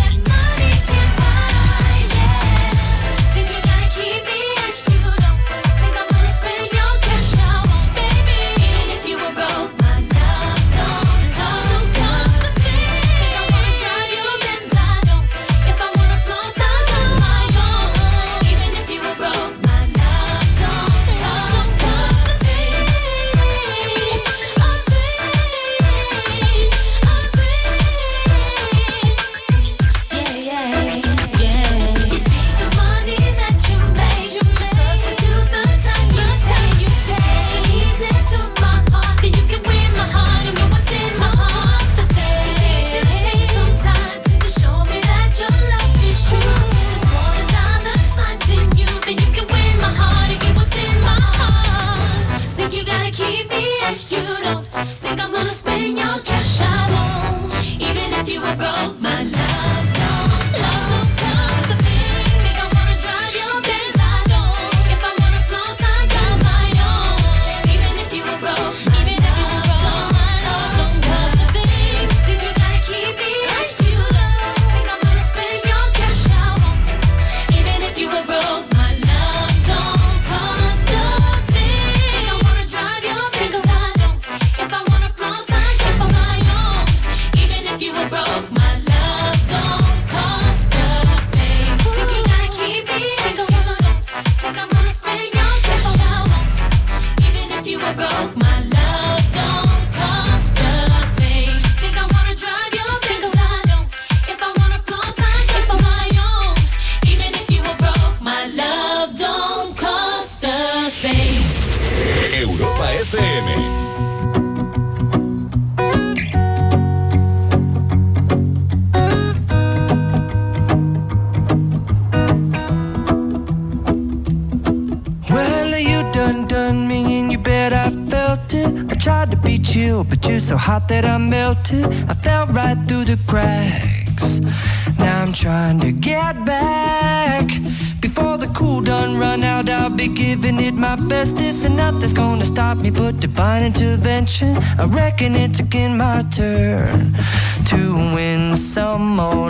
second, it's again my turn to win some more.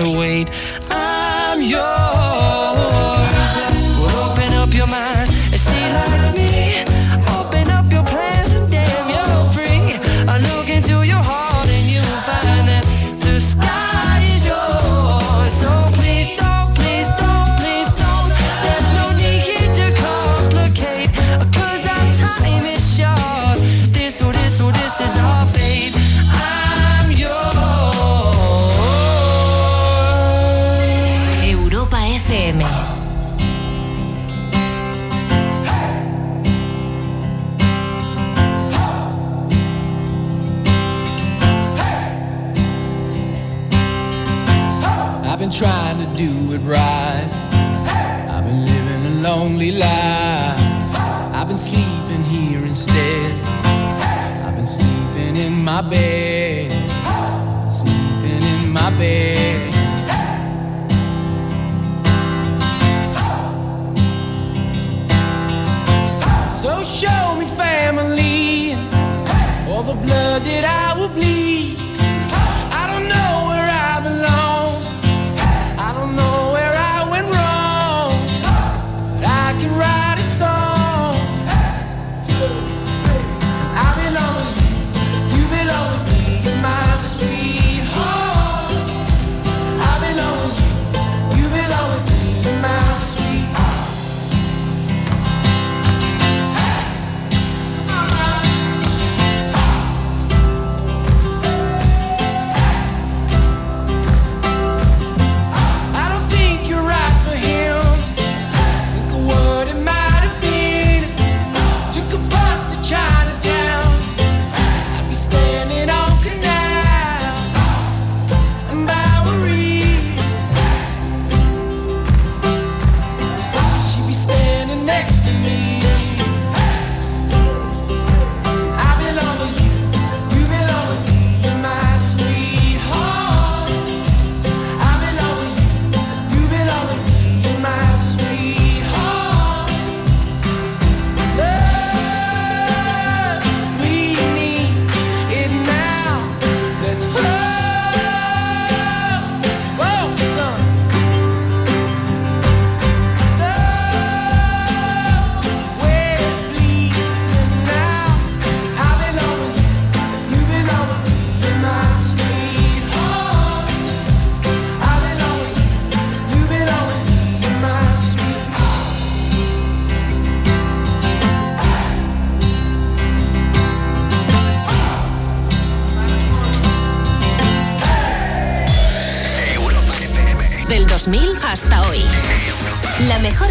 to wait. Lonely life. I've been sleeping here instead. I've been sleeping in my bed. Sleeping in my bed.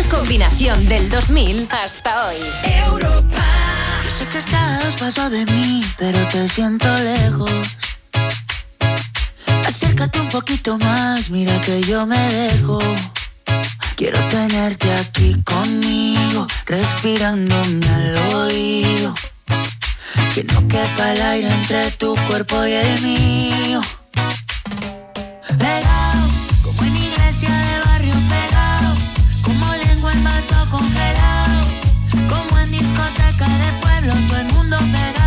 Combinación del 2000 hasta hoy. Europa. Yo sé que estás a dos pasos de mí, pero te siento lejos. Acércate un poquito más, mira que yo me dejo. Quiero tenerte aquí conmigo, respirándome al oído. Que no quepa el aire entre tu cuerpo y el mío. Vaso congelado. Como en discoteca de pueblo, todo el mundo pegado,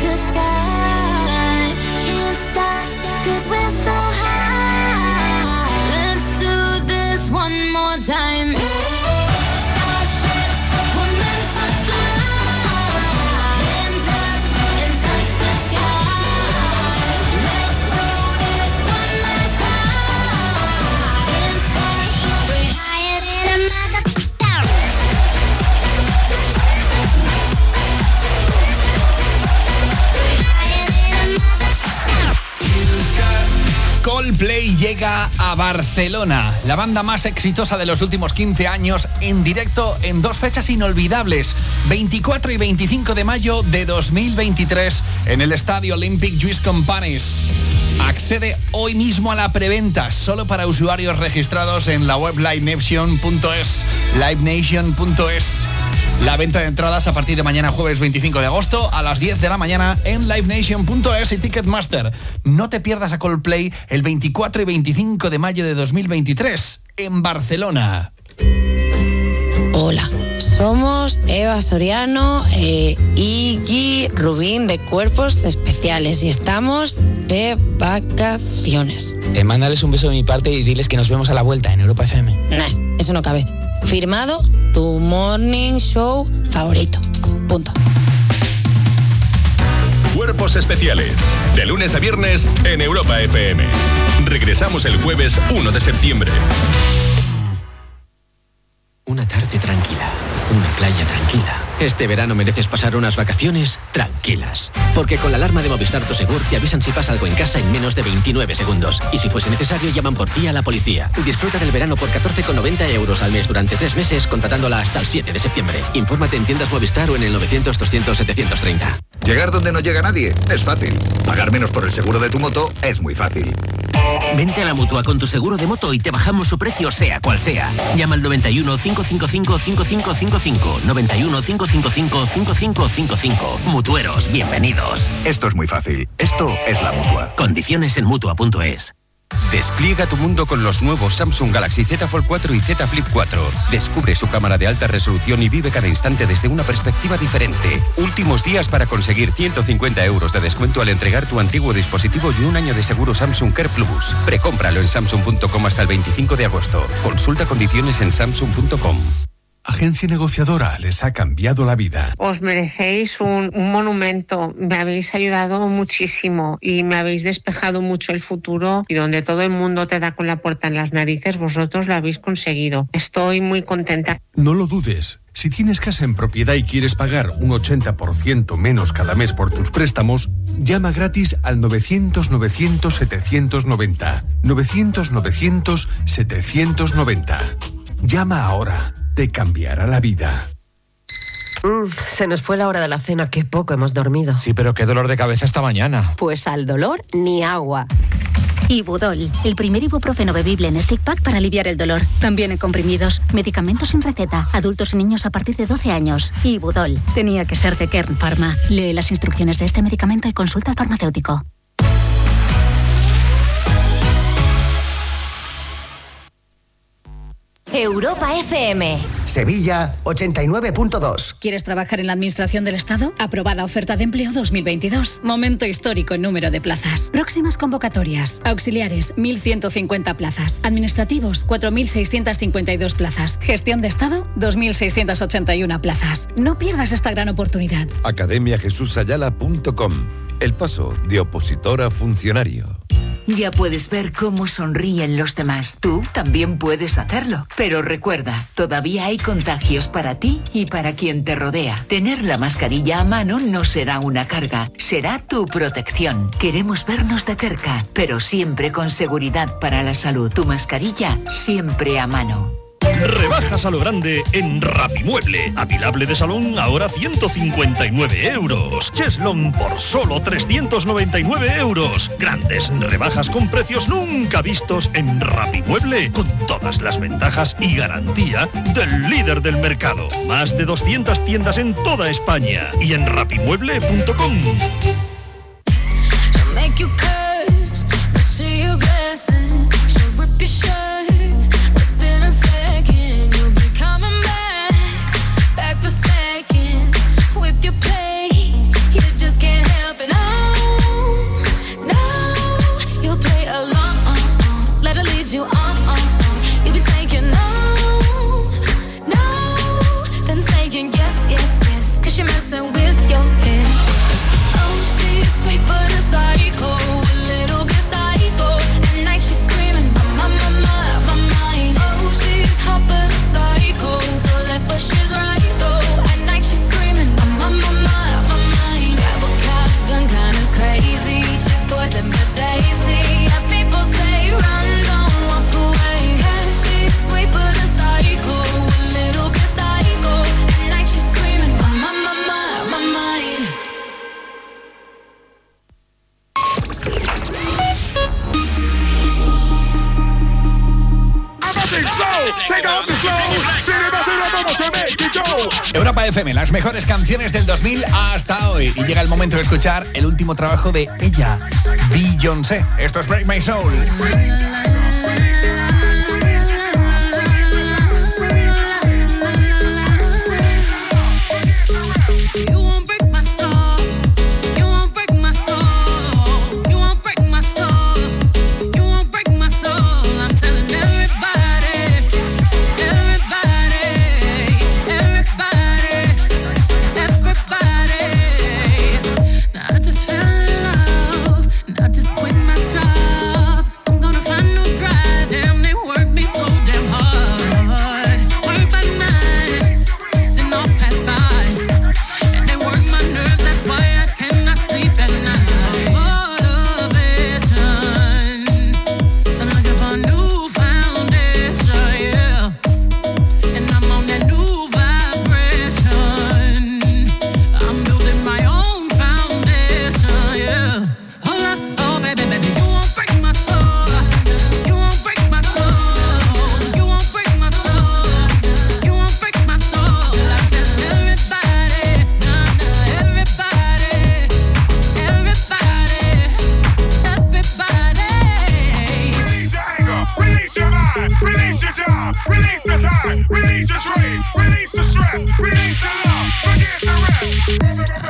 the Coldplay llega a Barcelona, la banda más exitosa de los últimos 15 años, en directo en dos fechas inolvidables, 24 y 25 de mayo de 2023, en el Estadio Olympic Juice Companies. Accede hoy mismo a la preventa, solo para usuarios registrados en la web livenation.es. livenation.es. La venta de entradas a partir de mañana jueves 25 de agosto a las 10 de la mañana en livenation.es y Ticketmaster. No te pierdas a Coldplay el 24 y 25 de mayo de 2023 en Barcelona. Hola, somos Eva Soriano, eh, Iggy Rubín de Cuerpos Especiales y estamos de vacaciones. Eh, mándales un beso de mi parte y diles que nos vemos a la vuelta en Europa FM. Nah, eso no cabe. Firmado tu morning show favorito. Punto. Cuerpos especiales. De lunes a viernes en Europa FM. Regresamos el jueves 1 de septiembre. Una tarde tranquila, una playa tranquila. Este verano mereces pasar unas vacaciones tranquilas. Porque con la alarma de Movistar Prosegur te avisan si pasa algo en casa en menos de 29 segundos. Y si fuese necesario, llaman por ti a la policía. Disfruta del verano por 14,90 euros al mes durante tres meses, contratándola hasta el 7 de septiembre. Infórmate en tiendas Movistar o en el 900-200-730. Llegar donde no llega nadie es fácil. Pagar menos por el seguro de tu moto es muy fácil. Vente a la mutua con tu seguro de moto y te bajamos su precio, sea cual sea. Llama al 91 555 5555. 91 555 5555. Mutueros, bienvenidos. Esto es muy fácil. Esto es la mutua. Condiciones en mutua.es. Despliega tu mundo con los nuevos Samsung Galaxy Z Fold 4 y Z Flip 4. Descubre su cámara de alta resolución y vive cada instante desde una perspectiva diferente. Últimos días para conseguir 150 euros de descuento al entregar tu antiguo dispositivo y un año de seguro Samsung Care Plus. Precómpralo en samsung.com hasta el 25 de agosto. Consulta condiciones en samsung.com. Agencia negociadora les ha cambiado la vida. Os merecéis un, un monumento. Me habéis ayudado muchísimo y me habéis despejado mucho el futuro y donde todo el mundo te da con la puerta en las narices, vosotros lo habéis conseguido. Estoy muy contenta. No lo dudes. Si tienes casa en propiedad y quieres pagar un 80% menos cada mes por tus préstamos, llama gratis al 900-900-790. 900-900-790. Llama ahora. Te cambiará la vida. Mm, se nos fue la hora de la cena, qué poco hemos dormido. Sí, pero qué dolor de cabeza esta mañana. Pues al dolor ni agua. Ibudol, el primer ibuprofeno bebible en stick pack para aliviar el dolor. También en comprimidos, medicamentos sin receta, adultos y niños a partir de 12 años. Ibudol, tenía que ser de Kern Pharma. Lee las instrucciones de este medicamento y consulta al farmacéutico. Europa FM. Sevilla 89.2. ¿Quieres trabajar en la Administración del Estado? Aprobada oferta de empleo 2022. Momento histórico en número de plazas. Próximas convocatorias. Auxiliares, 1.150 plazas. Administrativos, 4.652 plazas. Gestión de Estado, 2.681 plazas. No pierdas esta gran oportunidad. academiajesusayala.com. El paso de opositor a funcionario. Ya puedes ver cómo sonríen los demás. Tú también puedes hacerlo. Pero recuerda, todavía hay contagios para ti y para quien te rodea. Tener la mascarilla a mano no será una carga, será tu protección. Queremos vernos de cerca, pero siempre con seguridad para la salud. Tu mascarilla siempre a mano. Rebajas a lo grande en Rapimueble. Apilable de salón ahora 159 euros. Cheslon por solo 399 euros. Grandes rebajas con precios nunca vistos en Rapimueble. Con todas las ventajas y garantía del líder del mercado. Más de 200 tiendas en toda España y en rapimueble.com. With your play, say Europa FM, las mejores canciones del 2000 hasta hoy. Y llega el momento de escuchar el último trabajo de ella, Beyoncé. Esto es Break My Soul.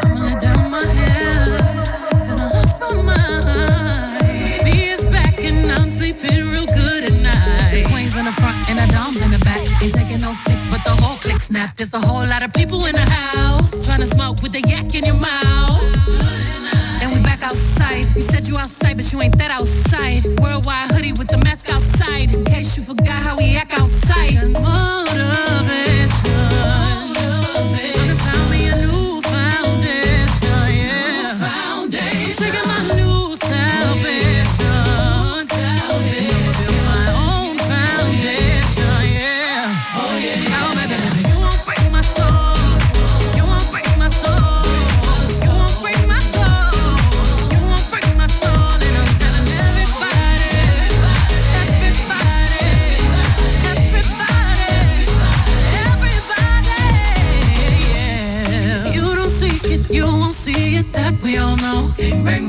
I'm down my I lost my mind. Is back and I'm sleeping real good at night. The queen's in the front and the dom's in the back. Ain't taking no flicks, but the whole. There's a whole lot of people in the house. Trying to smoke with the yak in your mouth outside. You said you outside, but you ain't that outside. Worldwide hoodie with the mask outside. In case you forgot how we act outside.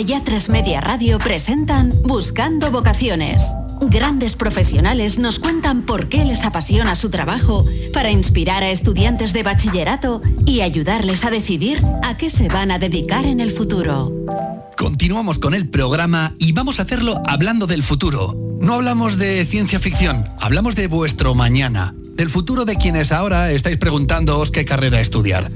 Onda y Radio presentan Buscando Vocaciones. Grandes profesionales nos cuentan por qué les apasiona su trabajo para inspirar a estudiantes de bachillerato y ayudarles a decidir a qué se van a dedicar en el futuro. Continuamos con el programa y vamos a hacerlo hablando del futuro. No hablamos de ciencia ficción, hablamos de vuestro mañana del futuro de quienes ahora estáis preguntándoos qué carrera estudiar.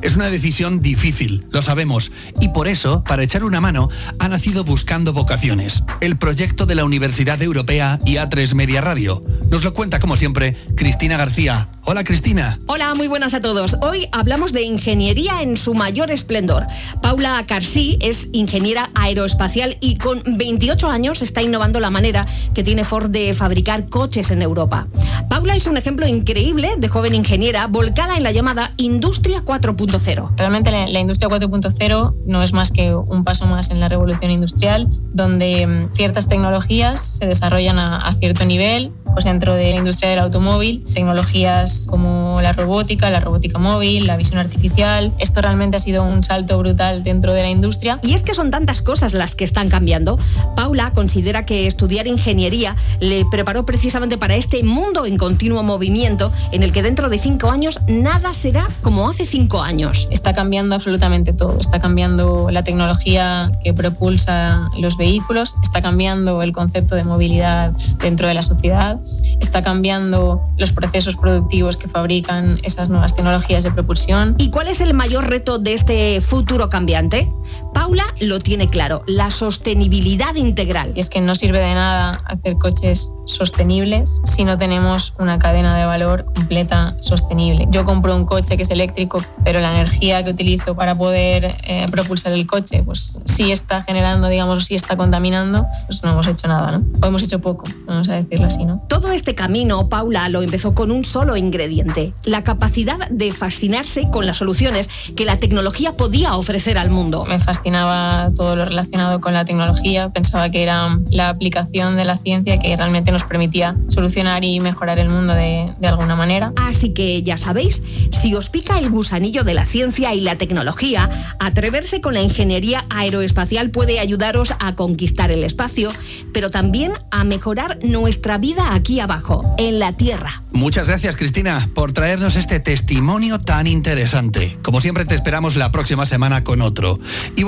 Es una decisión difícil, lo sabemos, y por eso, para echar una mano, ha nacido Buscando Vocaciones, el proyecto de la Universidad Europea y A3 Media Radio. Nos lo cuenta, como siempre, Cristina García. Hola, Cristina. Hola, muy buenas a todos. Hoy hablamos de ingeniería en su mayor esplendor. Paula Carsí es ingeniera aeroespacial y con 28 años está innovando la manera que tiene Ford de fabricar coches en Europa. Paula es un ejemplo increíble de joven ingeniera volcada en la llamada Industria 4.0. Realmente la, la industria 4.0 no es más que un paso más en la revolución industrial, donde mm, ciertas tecnologías se desarrollan a, a cierto nivel, pues dentro de la industria del automóvil, tecnologías como la robótica, la robótica móvil, la visión artificial. Esto realmente ha sido un salto brutal dentro de la industria. Y es que son tantas cosas las que están cambiando. Paula considera que estudiar ingeniería le preparó precisamente para este mundo en continuo movimiento en el que dentro de cinco años nada será como hace cinco años. Está cambiando absolutamente todo. Está cambiando la tecnología que propulsa los vehículos, está cambiando el concepto de movilidad dentro de la sociedad, está cambiando los procesos productivos que fabrican esas nuevas tecnologías de propulsión. ¿Y cuál es el mayor reto de este futuro cambiante? Paula lo tiene claro, la sostenibilidad integral. Y es que no sirve de nada hacer coches sostenibles si no tenemos una cadena de valor completa sostenible. Yo compro un coche que es eléctrico, pero la energía que utilizo para poder eh, propulsar el coche, pues sí está generando, digamos, sí está contaminando, pues no hemos hecho nada, ¿no? O hemos hecho poco, vamos a decirlo así, ¿no? Todo este camino, Paula lo empezó con un solo ingrediente, la capacidad de fascinarse con las soluciones que la tecnología podía ofrecer al mundo. Me fascinaba todo lo relacionado con la tecnología, pensaba que era la aplicación de la ciencia que realmente nos permitía solucionar y mejorar el mundo de, de alguna manera. Así que ya sabéis, si os pica el gusanillo de la ciencia y la tecnología, atreverse con la ingeniería aeroespacial puede ayudaros a conquistar el espacio, pero también a mejorar nuestra vida aquí abajo, en la Tierra. Muchas gracias, Cristina, por traernos este testimonio tan interesante. Como siempre, te esperamos la próxima semana con otro. Y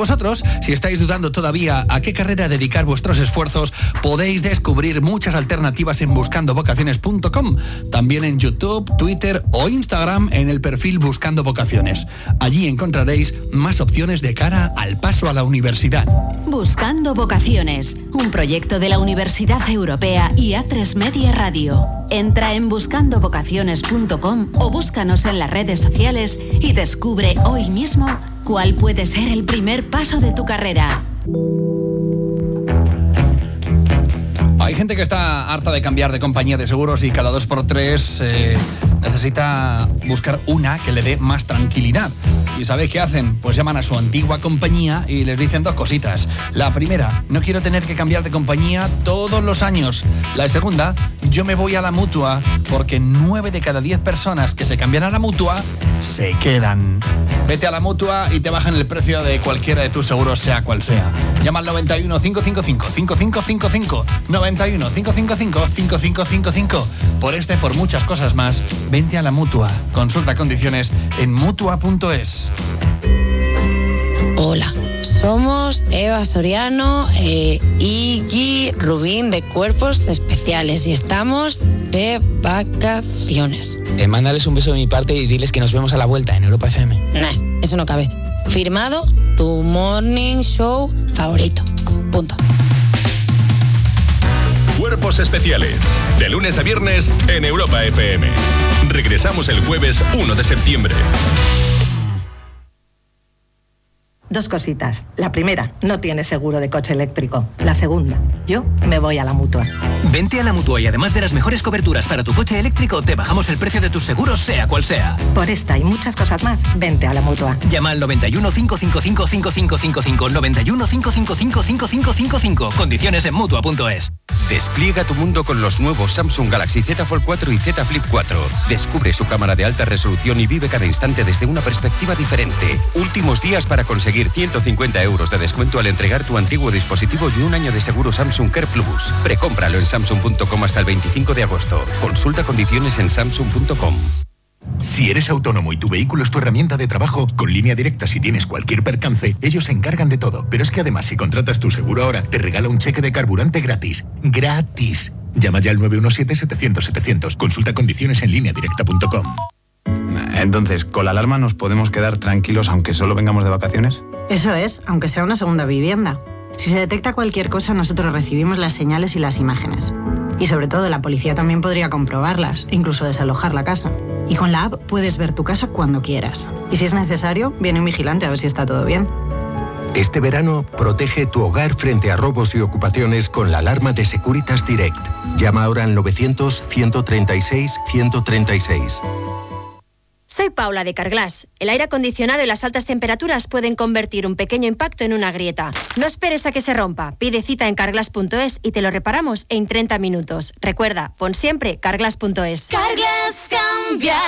si estáis dudando todavía a qué carrera dedicar vuestros esfuerzos, podéis descubrir muchas alternativas en buscandovocaciones.com. También en YouTube, Twitter o Instagram en el perfil Buscando Vocaciones. Allí encontraréis más opciones de cara al paso a la universidad. Buscando Vocaciones, un proyecto de la Universidad Europea y A3 Media Radio. Entra en buscandovocaciones.com o búscanos en las redes sociales y descubre hoy mismo cuál puede ser el primer paso de tu carrera. Hay gente que está harta de cambiar de compañía de seguros y cada dos por tres eh, necesita buscar una que le dé más tranquilidad. ¿Y sabéis qué hacen? Pues llaman a su antigua compañía y les dicen dos cositas. La primera, no quiero tener que cambiar de compañía todos los años. La segunda, yo me voy a la mutua porque nueve de cada diez personas que se cambian a la mutua se quedan. Vete a la mutua y te bajan el precio de cualquiera de tus seguros, sea cual sea. Llama al 91 555 5555 91 555 5555. Por este, por muchas cosas más, vente a la mutua. Consulta condiciones en mutua.es. Hola, somos Eva Soriano eh, y Gui Rubín de Cuerpos Especiales y estamos de vacaciones. Eh, mándales un beso de mi parte y diles que nos vemos a la vuelta en Europa FM. Nah, eso no cabe. Firmado tu morning show favorito. Punto. Cuerpos especiales. De lunes a viernes en Europa FM. Regresamos el jueves 1 de septiembre. Dos cositas. La primera, no tienes seguro de coche eléctrico. La segunda, yo me voy a la mutua. Vente a la mutua y además de las mejores coberturas para tu coche eléctrico, te bajamos el precio de tus seguros, sea cual sea. Por esta y muchas cosas más, vente a la mutua. Llama al 91 555 5555 91 555 5555. Condiciones en mutua.es. Despliega tu mundo con los nuevos Samsung Galaxy Z Fold 4 y Z Flip 4. Descubre su cámara de alta resolución y vive cada instante desde una perspectiva diferente. Últimos días para conseguir 150 euros de descuento al entregar tu antiguo dispositivo y un año de seguro Samsung Care Plus. Precómpralo en samsung.com hasta el 25 de agosto. Consulta condiciones en samsung.com. Si eres autónomo y tu vehículo es tu herramienta de trabajo, con línea directa si tienes cualquier percance, ellos se encargan de todo. Pero es que además si contratas tu seguro ahora, te regala un cheque de carburante gratis. ¡Gratis! Llama ya al 917-700-700. Consulta condiciones en línea directa.com. Entonces, ¿con la alarma nos podemos quedar tranquilos aunque solo vengamos de vacaciones? Eso es, aunque sea una segunda vivienda. Si se detecta cualquier cosa, nosotros recibimos las señales y las imágenes. Y sobre todo, la policía también podría comprobarlas, e incluso desalojar la casa. Y con la app puedes ver tu casa cuando quieras. Y si es necesario, viene un vigilante a ver si está todo bien. Este verano, protege tu hogar frente a robos y ocupaciones con la alarma de Securitas Direct. Llama ahora al 900-136-136. Soy Paula de Carglass. El aire acondicionado y las altas temperaturas pueden convertir un pequeño impacto en una grieta. No esperes a que se rompa. Pide cita en carglass.es y te lo reparamos en 30 minutos. Recuerda, pon siempre carglass.es. Carglass cambia,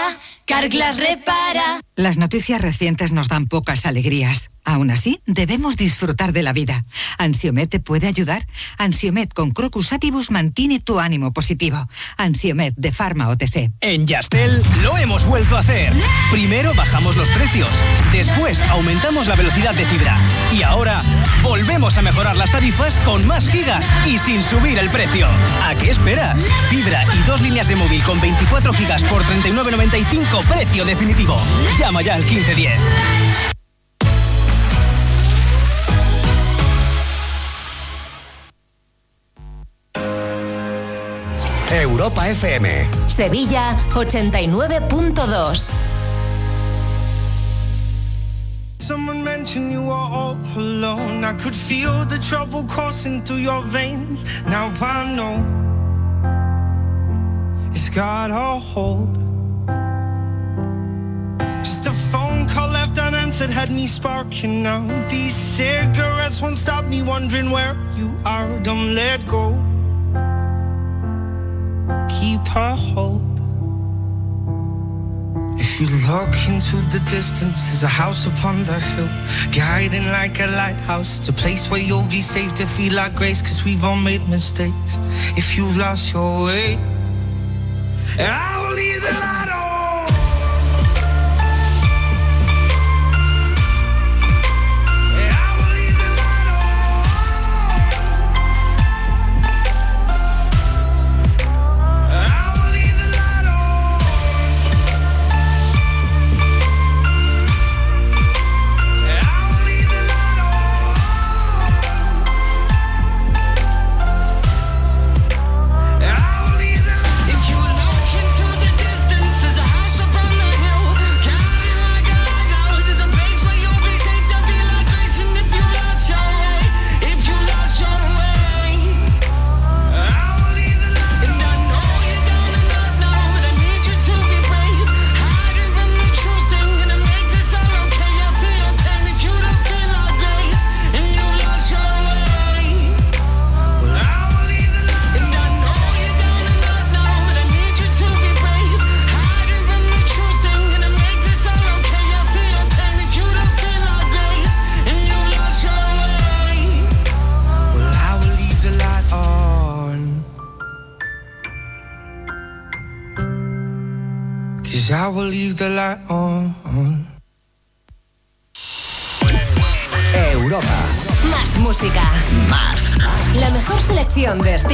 Carglass repara. Las noticias recientes nos dan pocas alegrías. Aún así, debemos disfrutar de la vida. ¿Ansiomet te puede ayudar? Ansiomet con Crocus Atibus mantiene tu ánimo positivo. Ansiomet de Pharma OTC. En Yastel lo hemos vuelto a hacer. Primero bajamos los precios, después aumentamos la velocidad de fibra y ahora volvemos a mejorar las tarifas con más gigas y sin subir el precio. ¿A qué esperas? Fibra y dos líneas de móvil con 24 gigas por 39.95 precio definitivo. Llama ya al 1510. Europa FM. Sevilla 89.2. Someone mentioned you were all alone. I could feel the trouble coursing through your veins. Now I know it's got a hold. Just a phone call left unanswered had me sparking now. These cigarettes won't stop me wondering where you are. Don't let go. Keep a hold. If you look into the distance, there's a house upon the hill, guiding like a lighthouse. It's a place where you'll be safe to feel like grace, cause we've all made mistakes. If you've lost your way, I will leave the light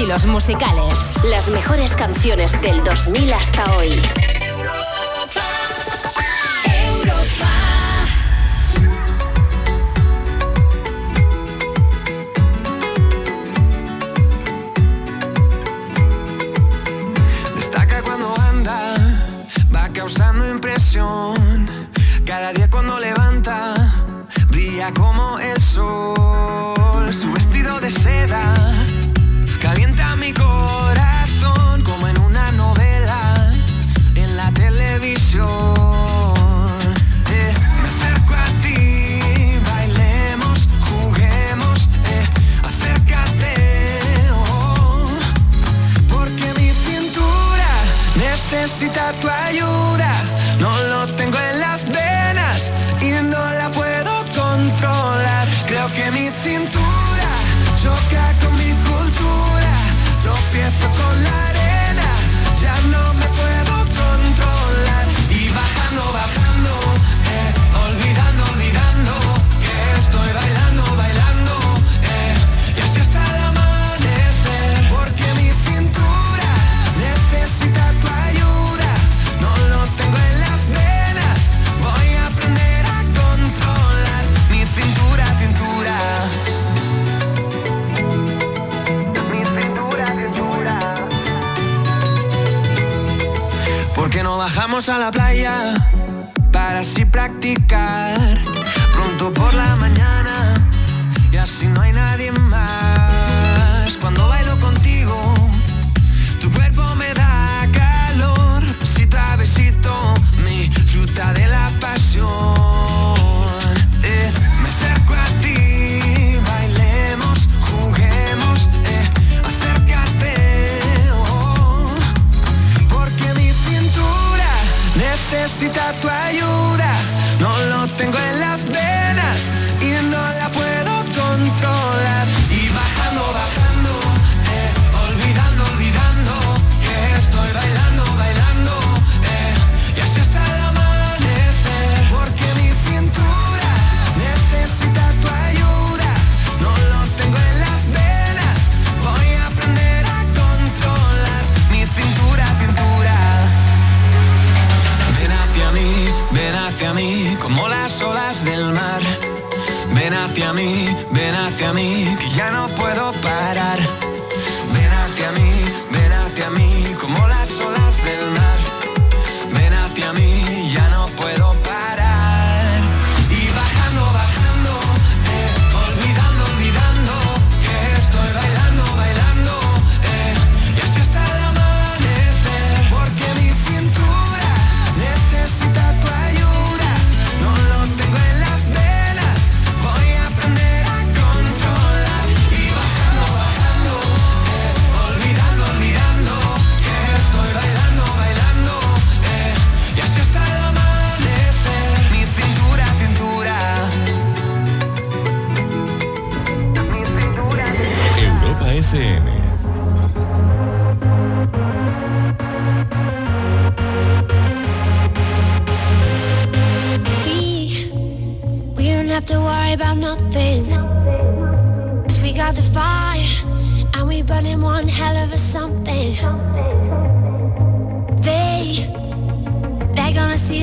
estilos musicales. Las mejores canciones del 2000 hasta hoy. A la playa para así practicar. Pronto por la mañana y así no hay nadie más.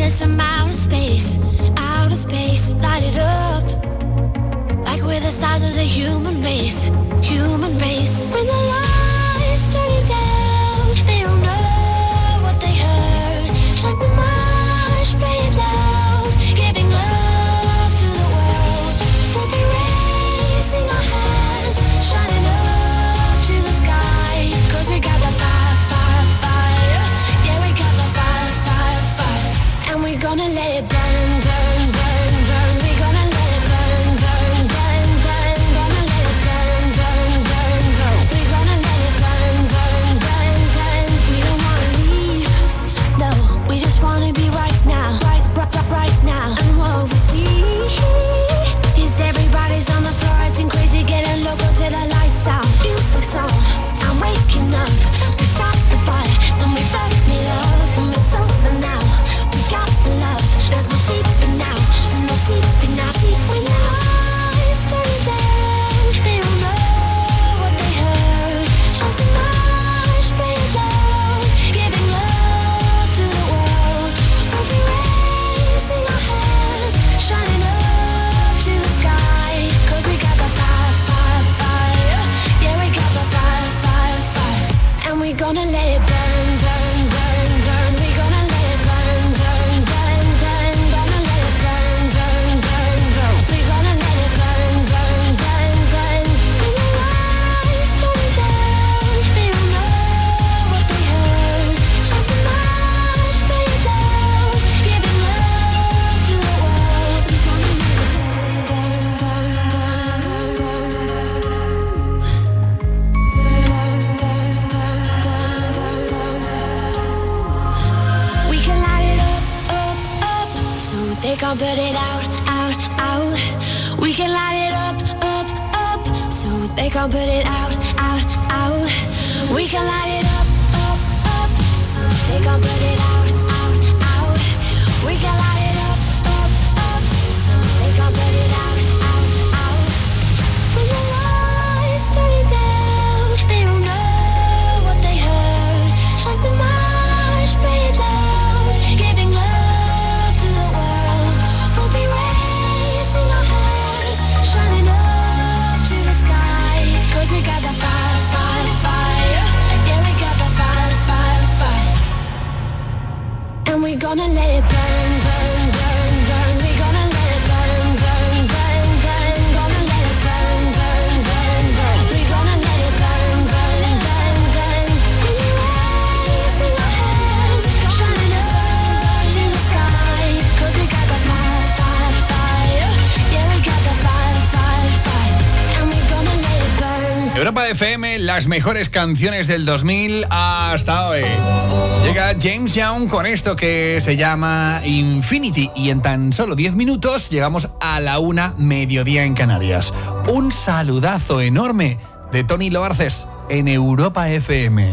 Yes, I'm out of space, out of space, light it up. Like we're the stars of the human race, human race. Don't put it out, out, out. We collide. las mejores canciones del 2000 hasta hoy. Llega James Young con esto que se llama Infinity y en tan solo 10 minutos llegamos a la una mediodía en Canarias. Un saludazo enorme de Tony Loarces en Europa FM.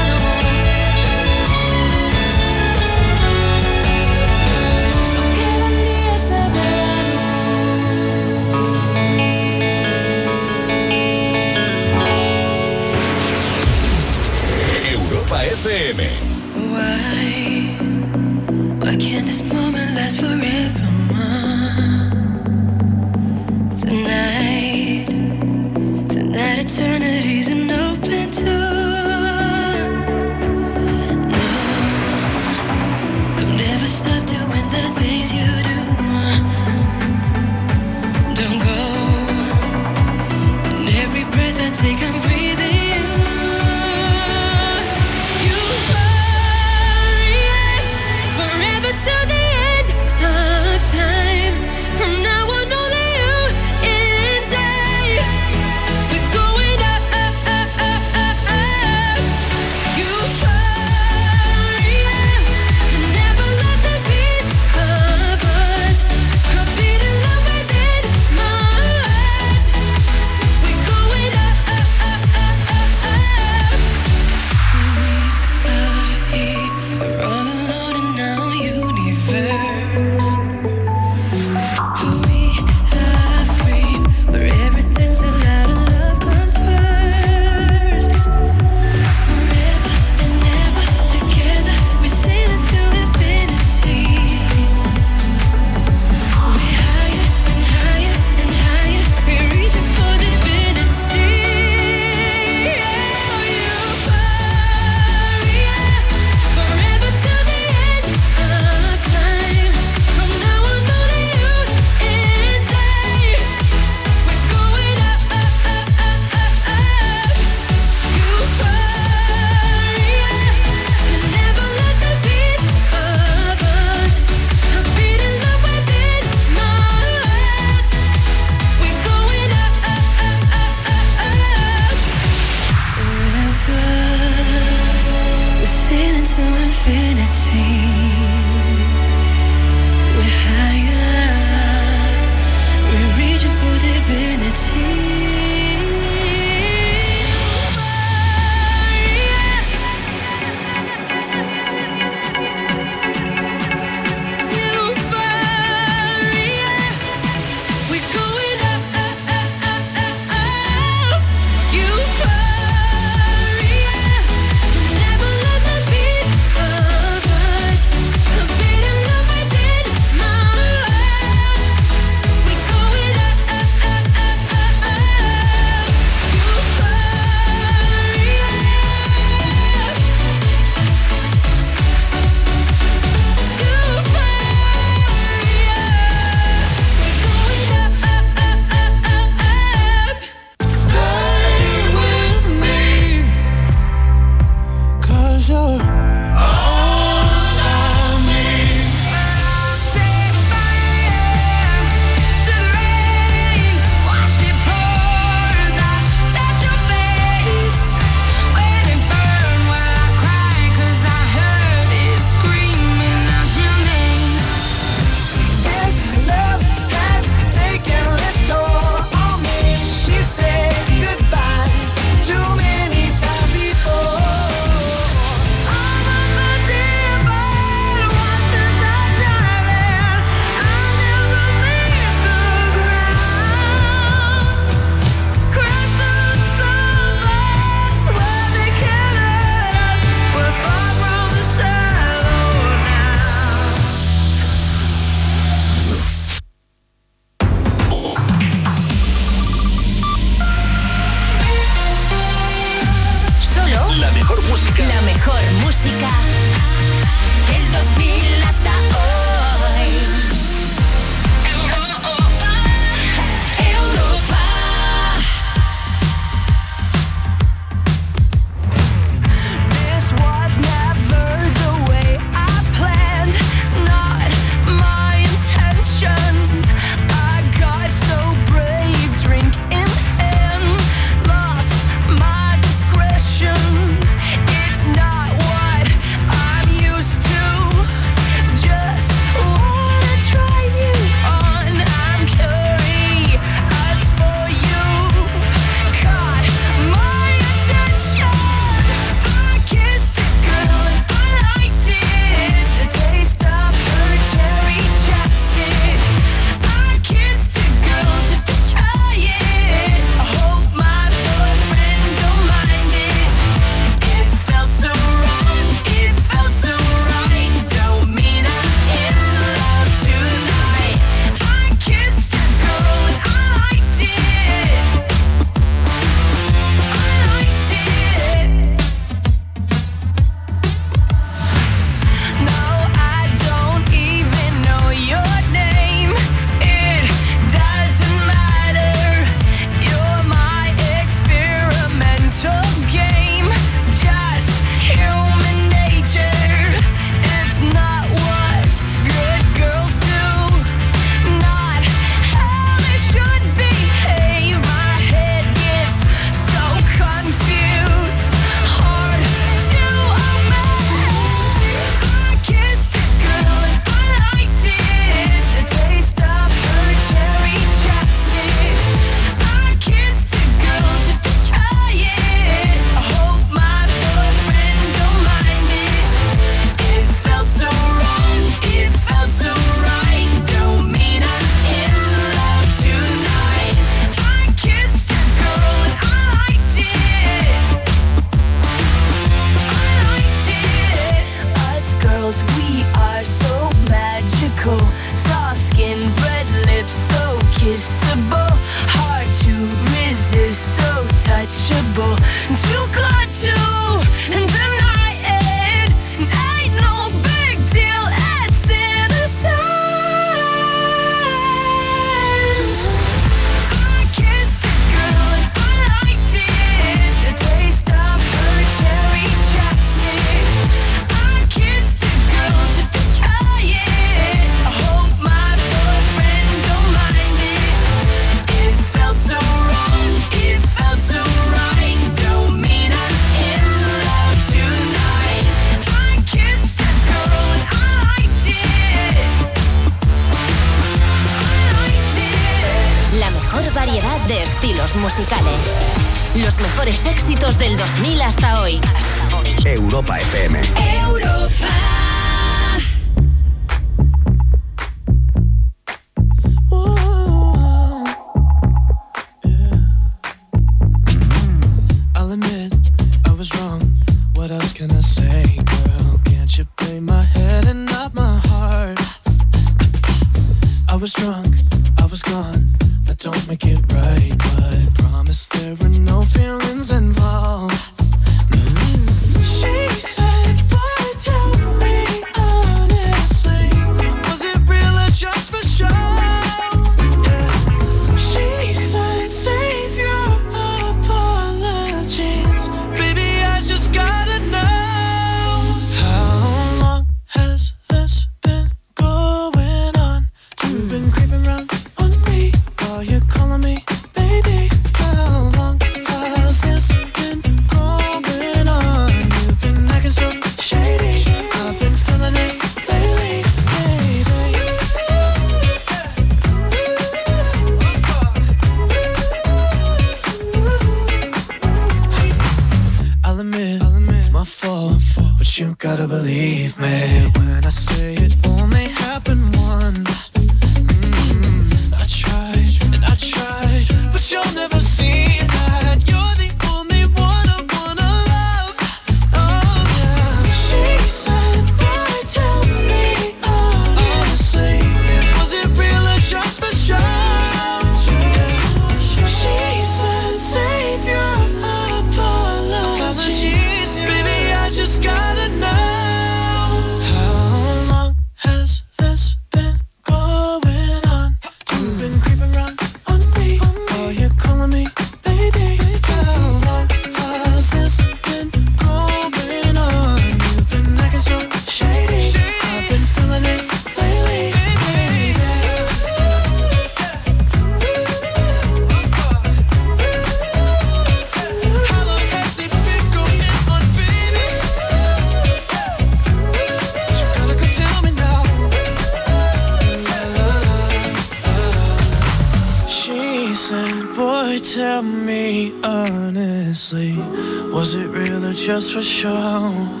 for sure.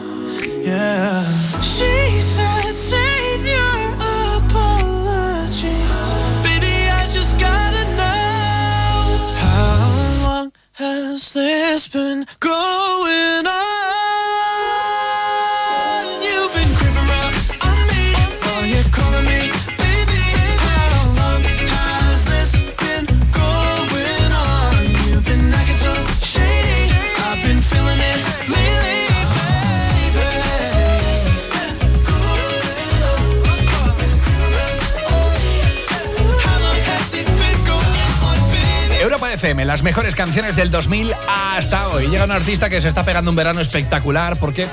las mejores canciones del 2000 hasta hoy. Llega un artista que se está pegando un verano espectacular porque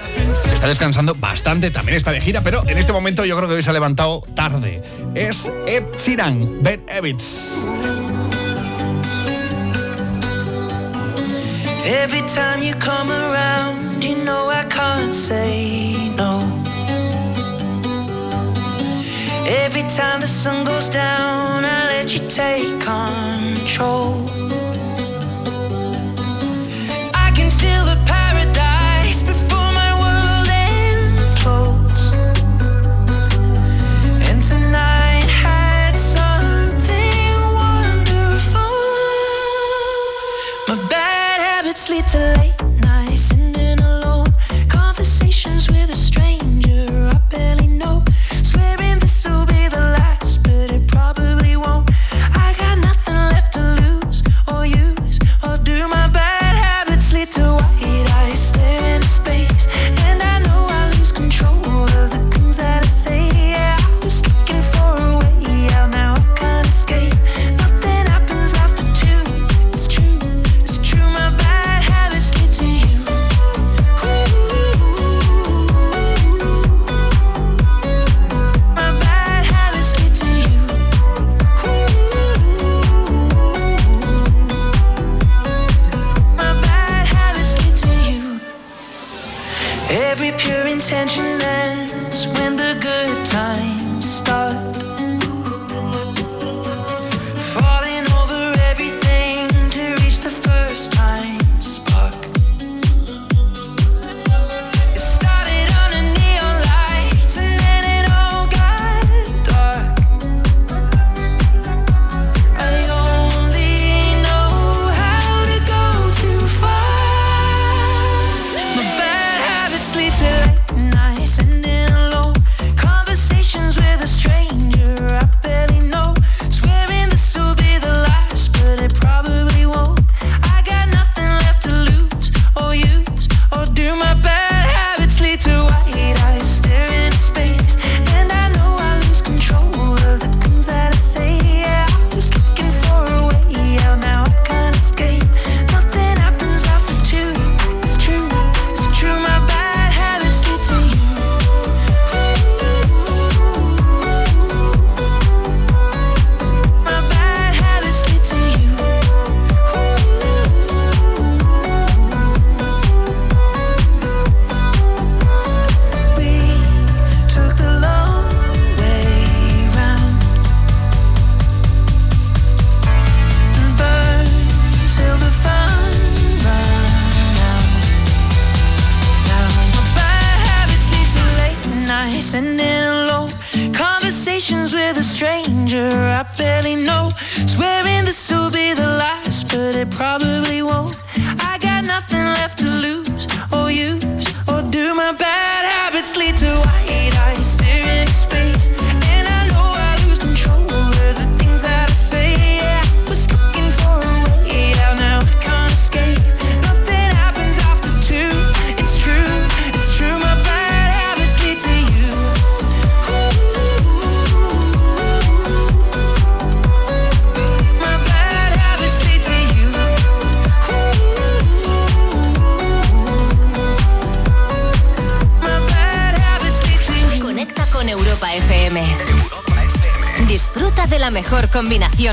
está descansando bastante, también está de gira, pero en este momento yo creo que hoy se ha levantado tarde. Es Ed Sheeran, Ben Evans. Every time you come around, you know I can't say no. Every time the sun goes down, I let you take control.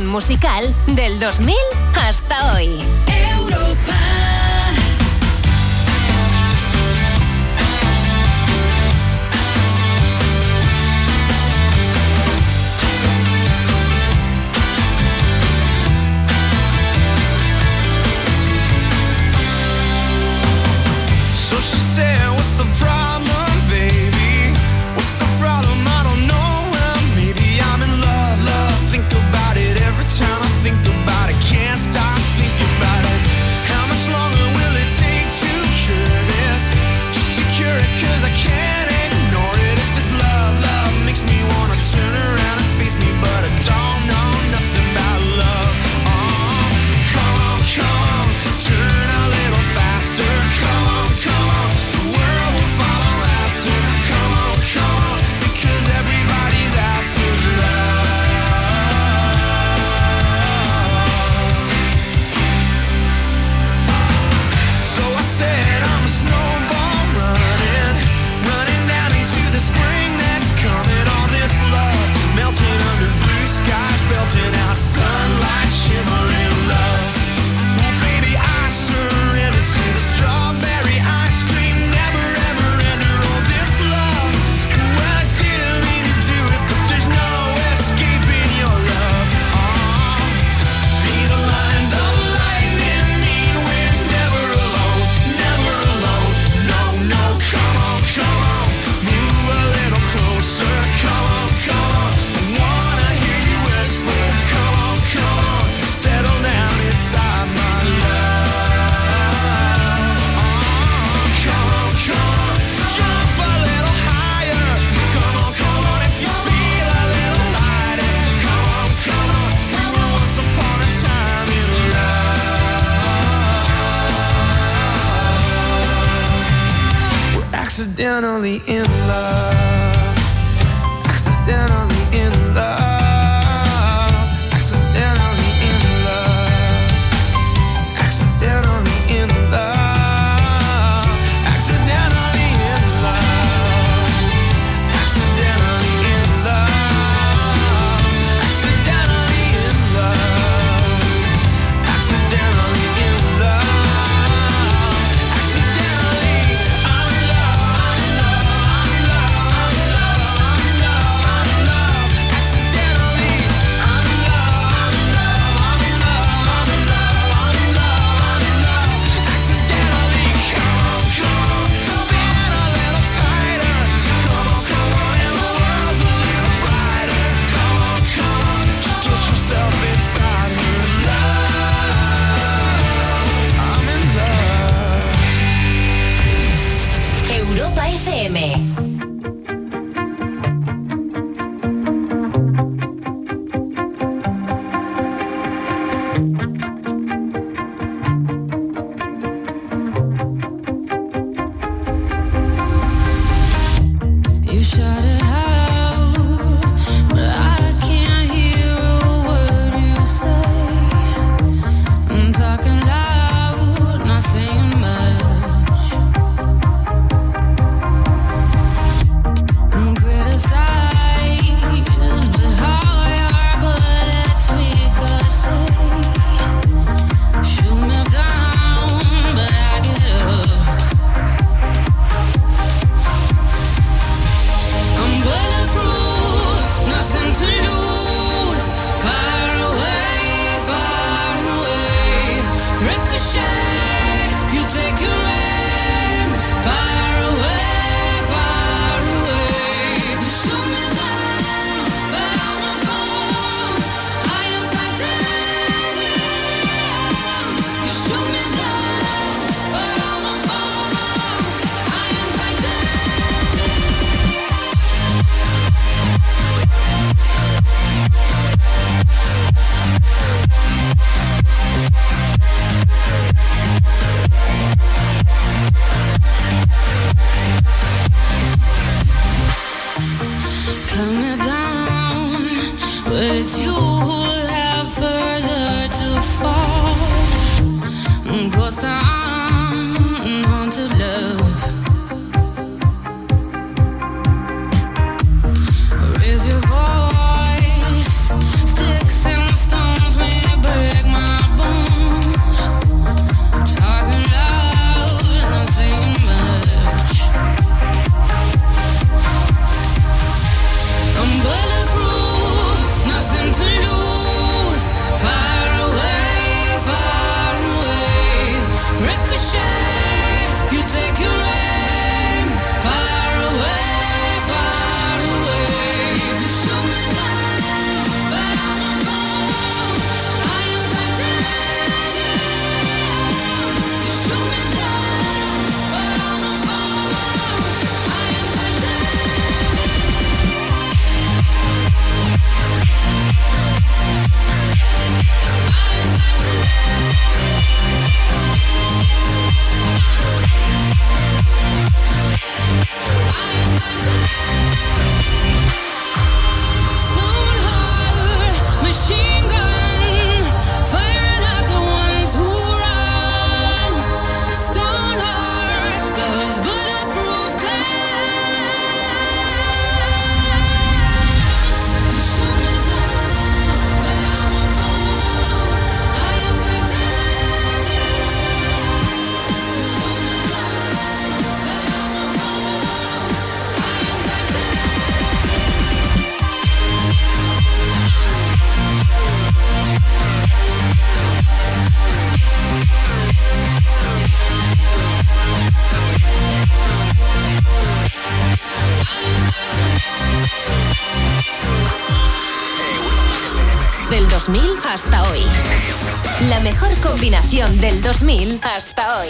Musical del 2000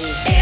hasta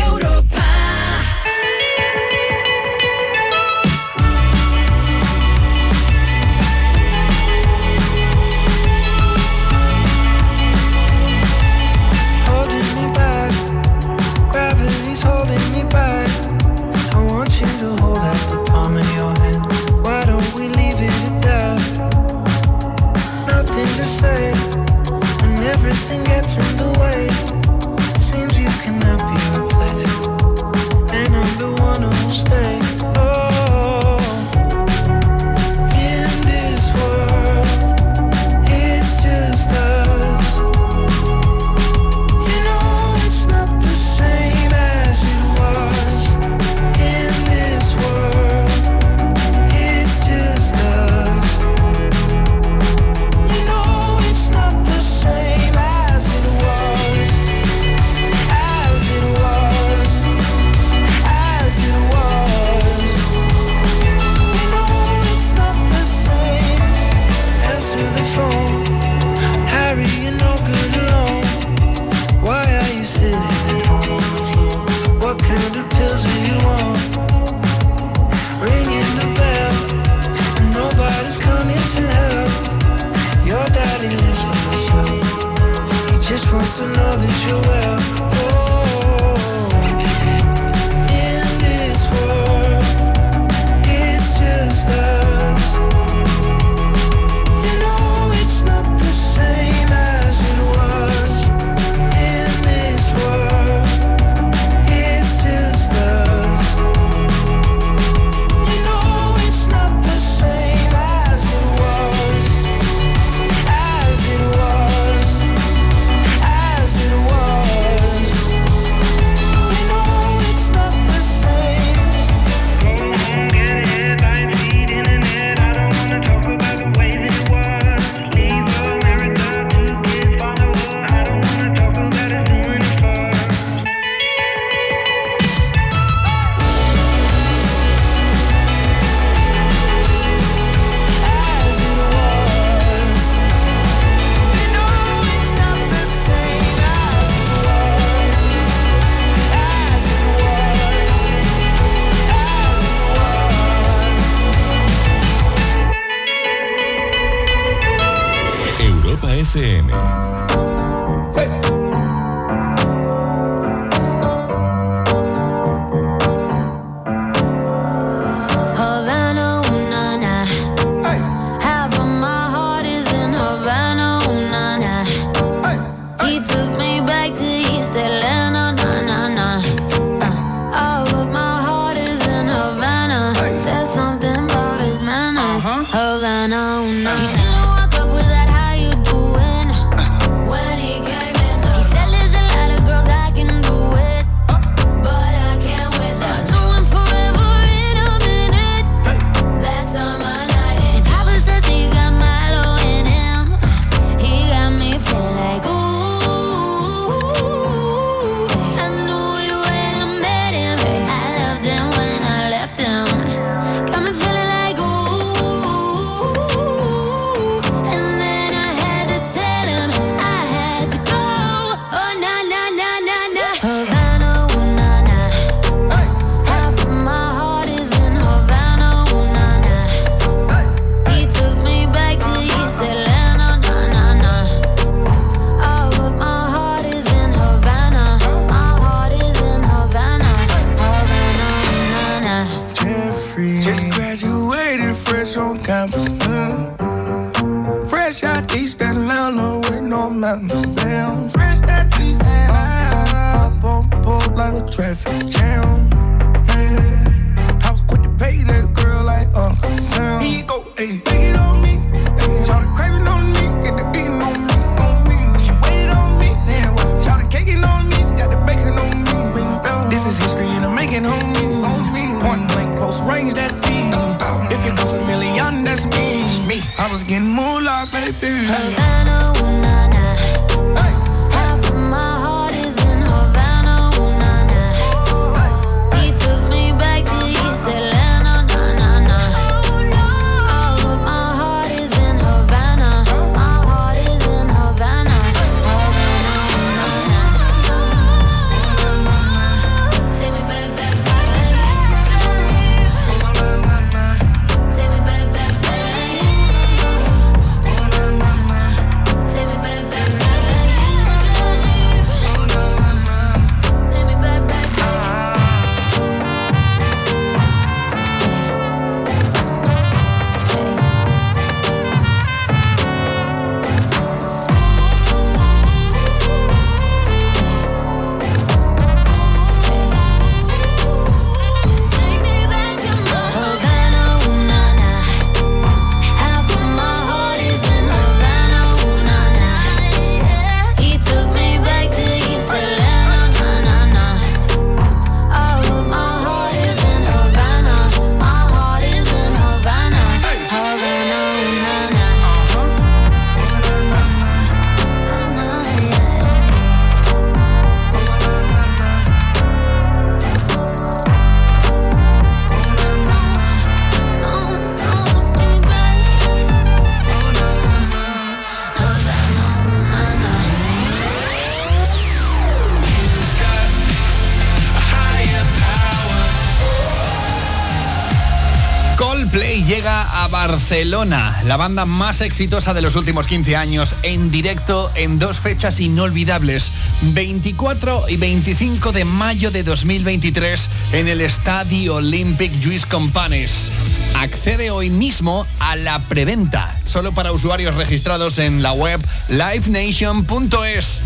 Barcelona, la banda más exitosa de los últimos 15 años, en directo en dos fechas inolvidables, 24 y 25 de mayo de 2023 en el Estadio Olympic Lluís Companys. Accede hoy mismo a la preventa, solo para usuarios registrados en la web livenation.es.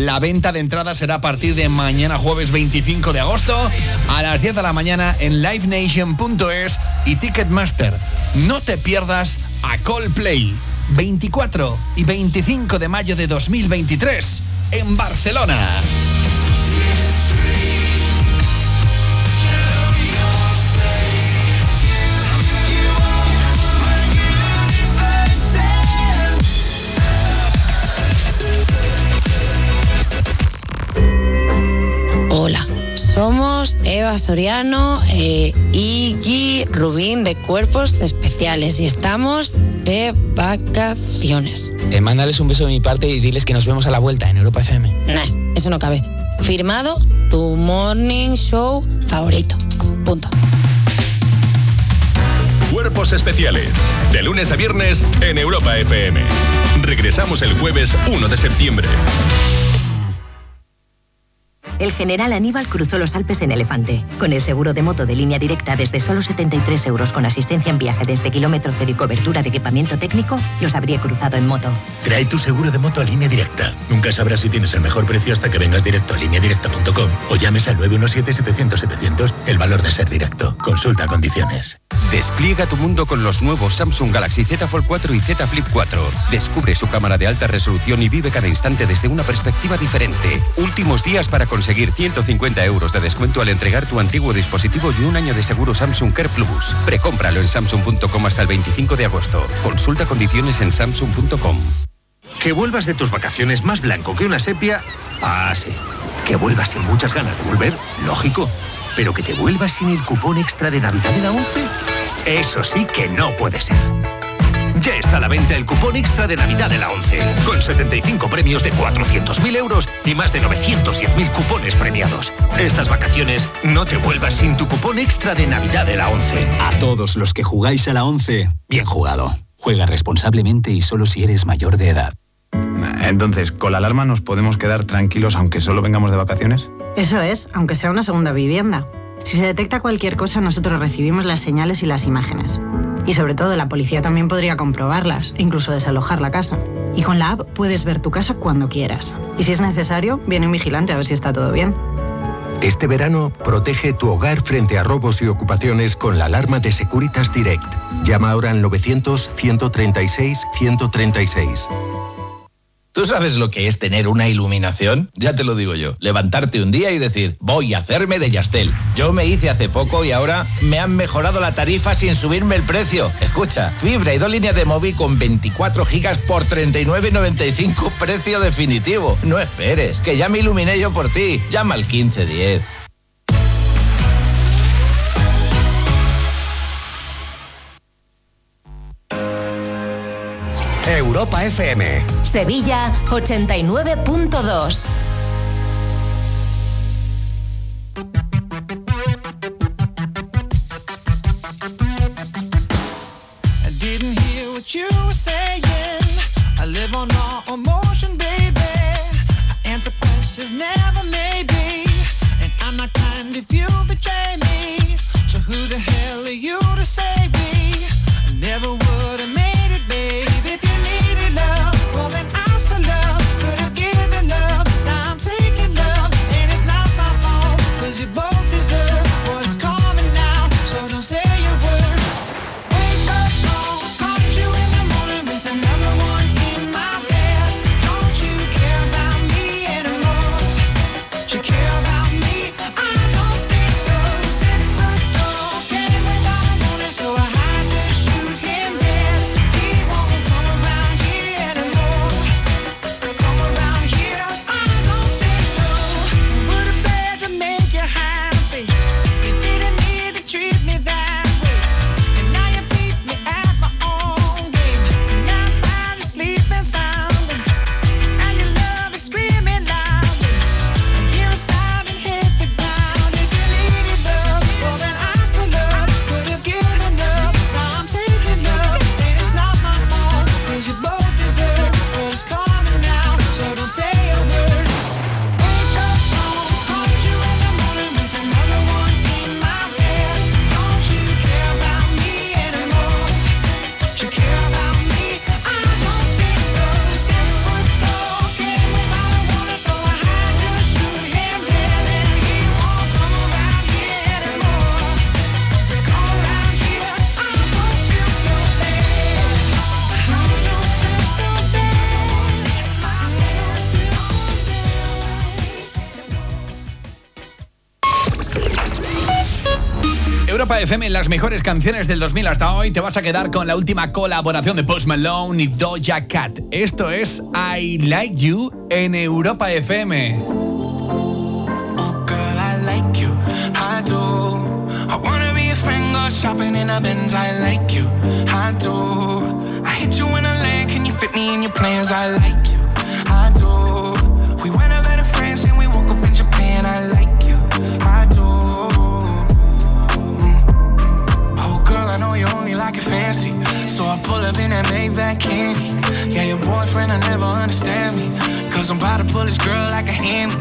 La venta de entradas será a partir de mañana jueves 25 de agosto a las 10 de la mañana en livenation.es y Ticketmaster. No te pierdas a Coldplay 24 y 25 de mayo de 2023 en Barcelona. Eva Soriano, eh, Iggy Rubín de Cuerpos Especiales y estamos de vacaciones. Eh, mándales un beso de mi parte y diles que nos vemos a la vuelta en Europa FM. Nah, eso no cabe. Firmado tu morning show favorito. Punto. Cuerpos especiales. De lunes a viernes en Europa FM. Regresamos el jueves 1 de septiembre. El general Aníbal cruzó los Alpes en elefante. Con el seguro de moto de línea directa desde solo 73 euros con asistencia en viaje desde kilómetro cero y cobertura de equipamiento técnico, los habría cruzado en moto. Trae tu seguro de moto a línea directa. Nunca sabrás si tienes el mejor precio hasta que vengas directo a lineadirecta.com o llames al 917-700-700 el valor de ser directo. Consulta condiciones. Despliega tu mundo con los nuevos Samsung Galaxy Z Fold 4 y Z Flip 4. Descubre su cámara de alta resolución y vive cada instante desde una perspectiva diferente. Últimos días para conseguir 150 euros de descuento al entregar tu antiguo dispositivo y un año de seguro Samsung Care Plus. Precómpralo en samsung.com hasta el 25 de agosto. Consulta condiciones en samsung.com. Que vuelvas de tus vacaciones más blanco que una sepia, ah, sí. Que vuelvas sin muchas ganas de volver, lógico. Pero que te vuelvas sin el cupón extra de Navidad de la 11, eso sí que no puede ser. Ya está a la venta el cupón extra de Navidad de la 11, con 75 premios de 400.000 euros y más de 910.000 cupones premiados. Estas vacaciones no te vuelvas sin tu cupón extra de Navidad de la 11. A todos los que jugáis a la 11, bien jugado. Juega responsablemente y solo si eres mayor de edad. Entonces, ¿con la alarma nos podemos quedar tranquilos aunque solo vengamos de vacaciones? Eso es, aunque sea una segunda vivienda. Si se detecta cualquier cosa, nosotros recibimos las señales y las imágenes. Y sobre todo, la policía también podría comprobarlas, incluso desalojar la casa. Y con la app puedes ver tu casa cuando quieras. Y si es necesario, viene un vigilante a ver si está todo bien. Este verano, protege tu hogar frente a robos y ocupaciones con la alarma de Securitas Direct. Llama ahora al 900-136-136. ¿Tú sabes lo que es tener una iluminación? Ya te lo digo yo. Levantarte un día y decir, voy a hacerme de Yastel. Yo me hice hace poco y ahora me han mejorado la tarifa sin subirme el precio. Escucha, fibra y dos líneas de móvil con 24 gigas por 39.95 precio definitivo. No esperes, que ya me iluminé yo por ti. Llama al 1510. Europa FM. Sevilla 89.2. I didn't hear what you were saying. I live on all emotion, baby. I answer questions, never maybe. And I'm not kind if you betray me. FM, las mejores canciones del 2000 hasta hoy, te vas a quedar con la última colaboración de Post Malone y Doja Cat. Esto es I Like You en Europa FM. You, I do. I wanna be a friend, go shopping in a Benz. I like you, I do. I hit you in a land, can you fit me in your plans? I like Up in that Maybach candy. Yeah, your boyfriend, I never understand me. Cause I'm about to pull this girl like a hammy,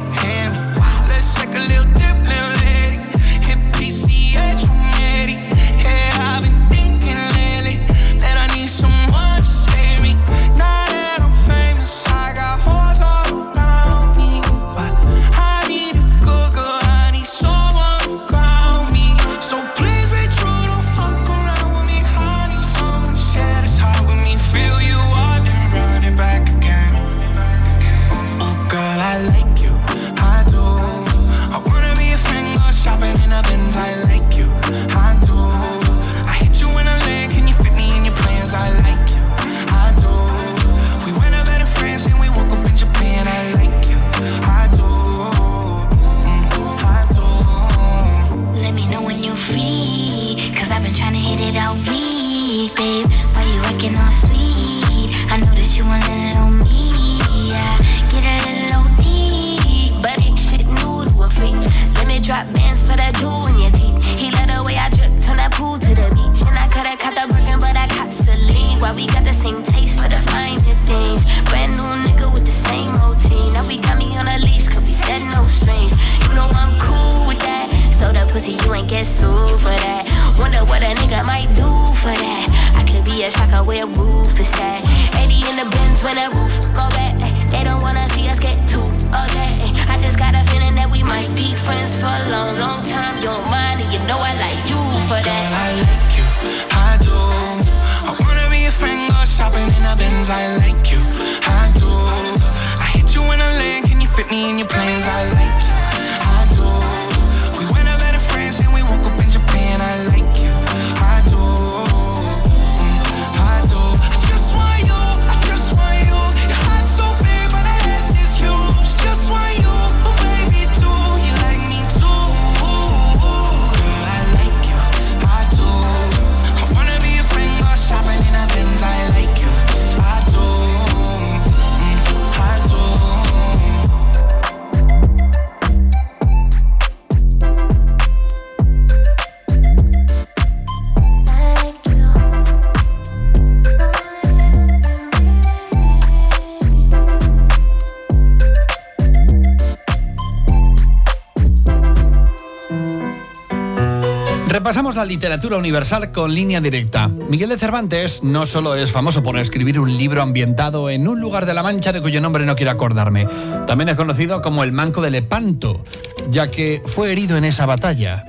literatura universal con línea directa. Miguel de Cervantes no solo es famoso por escribir un libro ambientado en un lugar de la Mancha de cuyo nombre no quiero acordarme, también es conocido como el Manco de Lepanto, ya que fue herido en esa batalla.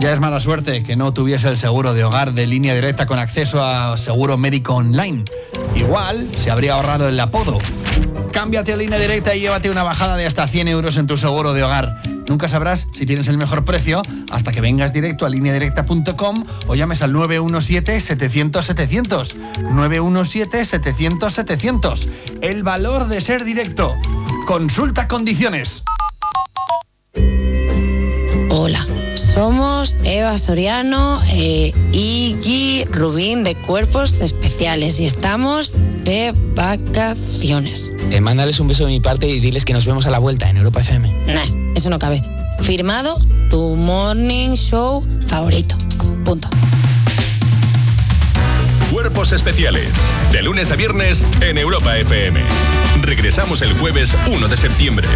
Ya es mala suerte que no tuviese el seguro de hogar de línea directa con acceso a seguro médico online. Igual se habría ahorrado el apodo. Cámbiate a línea directa y llévate una bajada de hasta 100 euros en tu seguro de hogar. Nunca sabrás si tienes el mejor precio hasta que vengas directo a lineadirecta.com o llames al 917-700-700. 917-700-700. El valor de ser directo. Consulta condiciones. Hola, somos Eva Soriano eh, y Rubín de Cuerpos Especiales y estamos de vacaciones. Eh, mándales un beso de mi parte y diles que nos vemos a la vuelta en Europa FM. Nah, eso no cabe. Firmado tu morning show favorito. Punto. Cuerpos especiales. De lunes a viernes en Europa FM. Regresamos el jueves 1 de septiembre.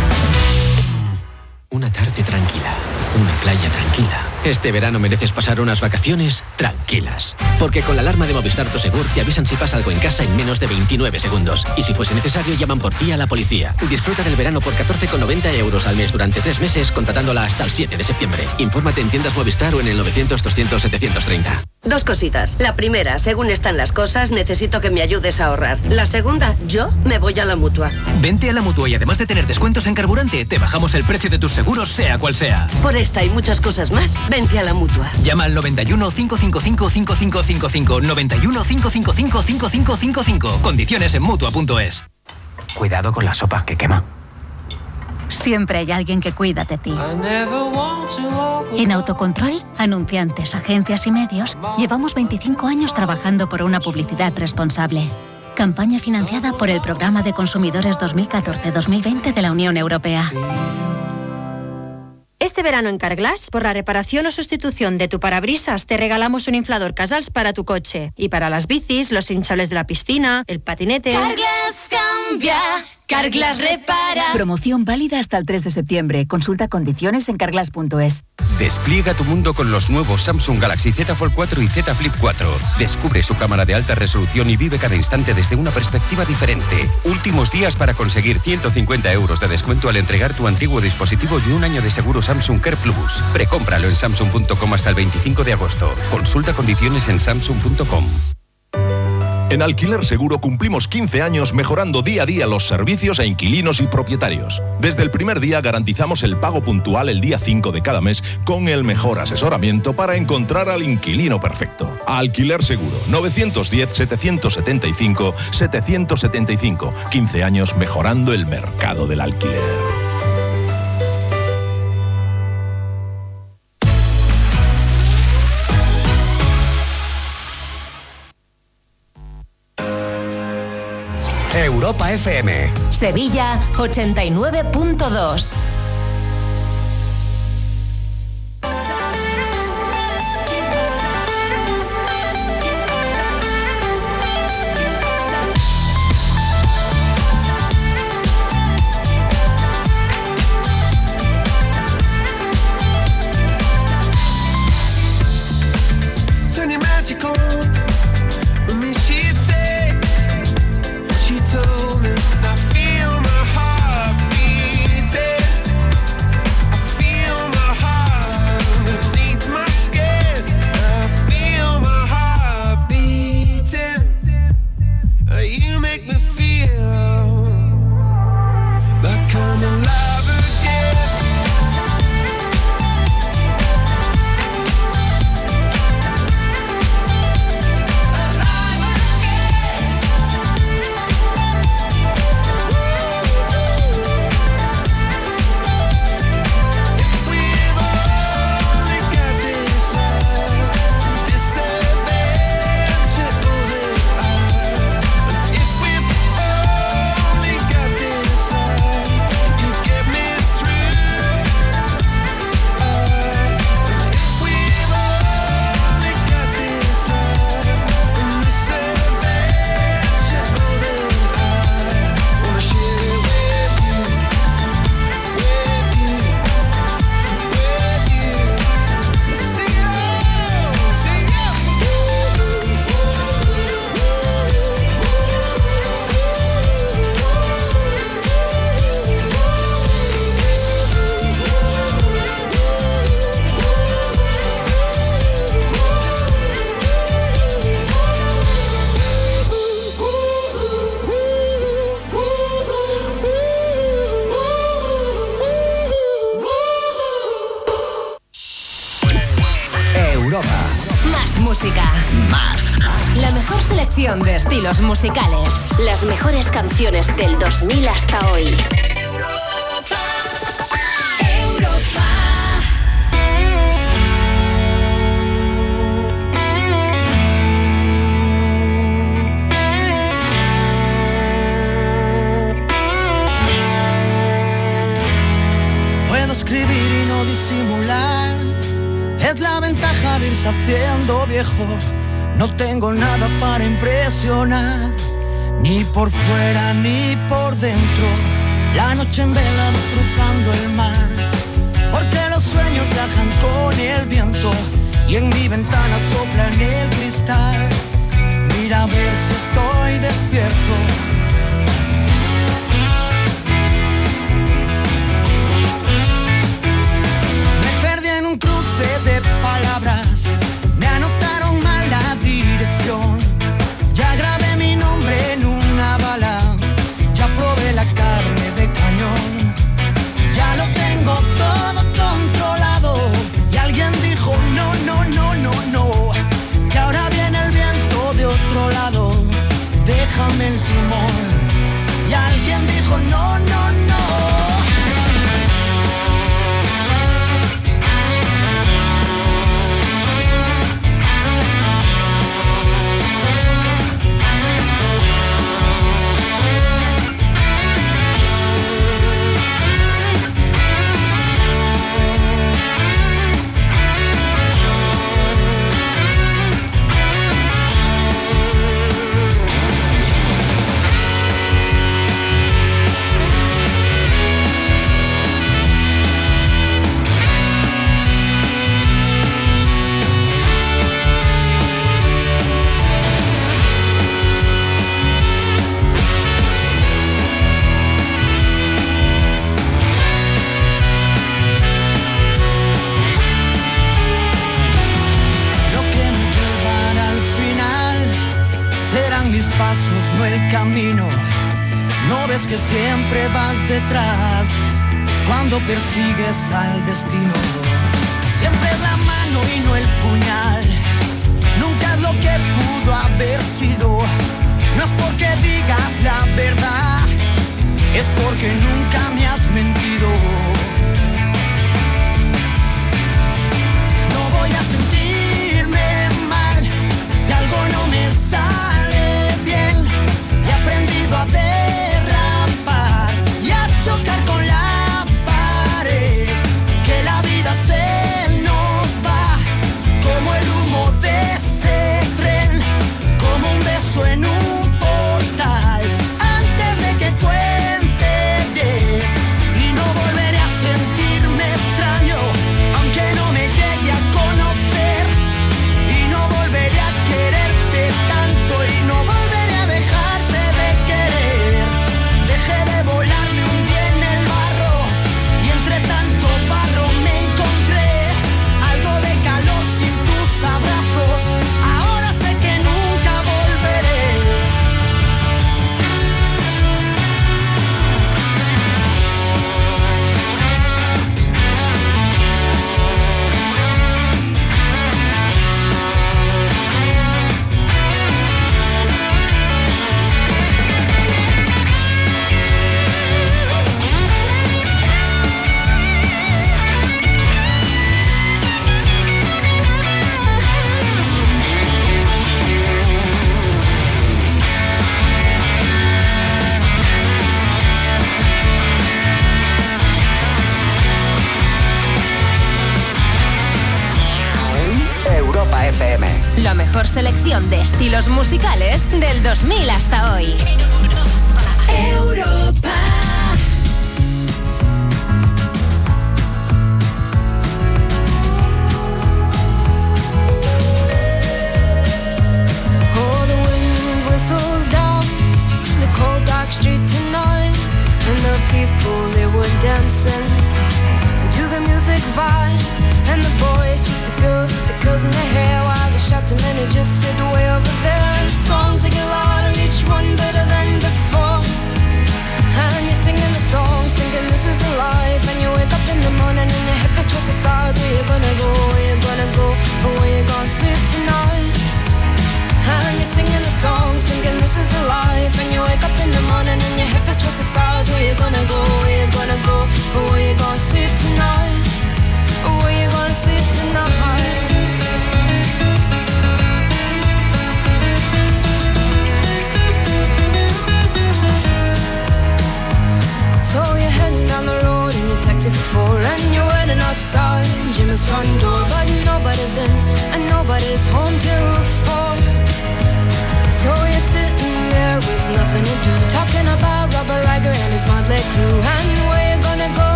Una tarde tranquila, una playa tranquila. Este verano mereces pasar unas vacaciones tranquilas. Porque con la alarma de Movistar Prosegur te avisan si pasa algo en casa en menos de 29 segundos. Y si fuese necesario, llaman por ti a la policía. Disfruta del verano por 14,90 euros al mes durante tres meses, contratándola hasta el 7 de septiembre. Infórmate en tiendas Movistar o en el 900 200 730. Dos cositas. La primera, según están las cosas, necesito que me ayudes a ahorrar. La segunda, yo me voy a la mutua. Vente a la mutua y además de tener descuentos en carburante, te bajamos el precio de tus seguros, sea cual sea. Por esta y muchas cosas más, vente a la mutua. Llama al 91 555 5555 91 555 5555. Condiciones en mutua.es. Cuidado con la sopa que quema. Siempre hay alguien que cuida de ti. En Autocontrol, anunciantes, agencias y medios, llevamos 25 años trabajando por una publicidad responsable. Campaña financiada por el Programa de Consumidores 2014-2020 de la Unión Europea. Este verano en Carglass, por la reparación o sustitución de tu parabrisas, te regalamos un inflador Casals para tu coche. Y para las bicis, los hinchables de la piscina, el patinete. Carglass cambia, Carglass repara. Promoción válida hasta el 3 de septiembre. Consulta condiciones en carglass.es. Despliega tu mundo con los nuevos Samsung Galaxy Z Fold 4 y Z Flip 4. Descubre su cámara de alta resolución y vive cada instante desde una perspectiva diferente. Últimos días para conseguir 150 euros de descuento al entregar tu antiguo dispositivo y un año de seguro Samsung Care Plus. Precómpralo en samsung.com hasta el 25 de agosto. Consulta condiciones en samsung.com. En Alquiler Seguro cumplimos 15 años mejorando día a día los servicios a inquilinos y propietarios. Desde el primer día garantizamos el pago puntual el día 5 de cada mes con el mejor asesoramiento para encontrar al inquilino perfecto. Alquiler Seguro 910-775-775. 15 años mejorando el mercado del alquiler. Europa FM. Sevilla 89.2.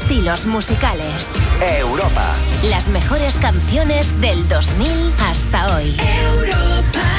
estilos musicales. Europa. Las mejores canciones del 2000 hasta hoy. Europa.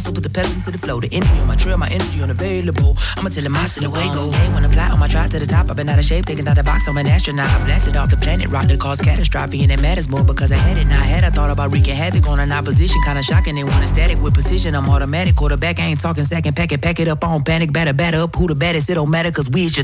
Long, so put the pedal into the flow. The energy on my trail, my energy unavailable. I'ma tell him I still away go. Hey, when I fly on my drive to the top, I've been out of shape, thinking out the box. I'm an astronaut. I blasted off the planet, rock that caused catastrophe, and it matters more because I had it. Now I had I thought about wreaking havoc on an opposition, kinda shocking. They want a static with precision. I'm automatic, quarterback. I ain't talking second, pack it, pack it up on panic, batter, batter up. Who the baddest? It don't matter, cause we is. Be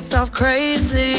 myself crazy.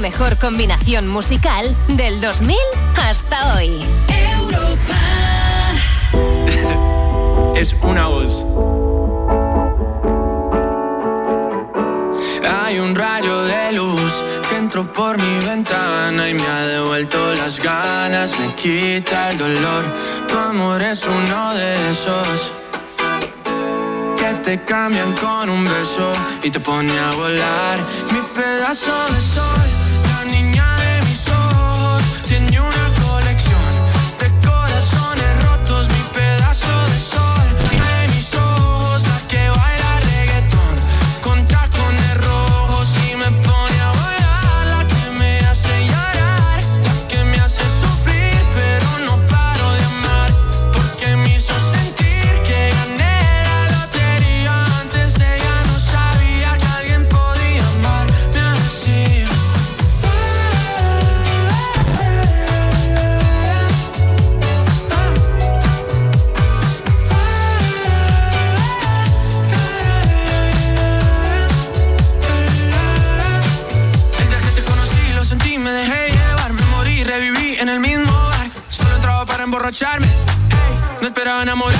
Mejor combinación musical del 2000 hasta hoy. Europa. es una voz. Hay un rayo de luz que entró por mi ventana y me ha devuelto las ganas, me quita el dolor. Tu amor es uno de esos que te cambian con un beso y te pone a volar mi pedazo de sol. Ey, no esperaba enamorarme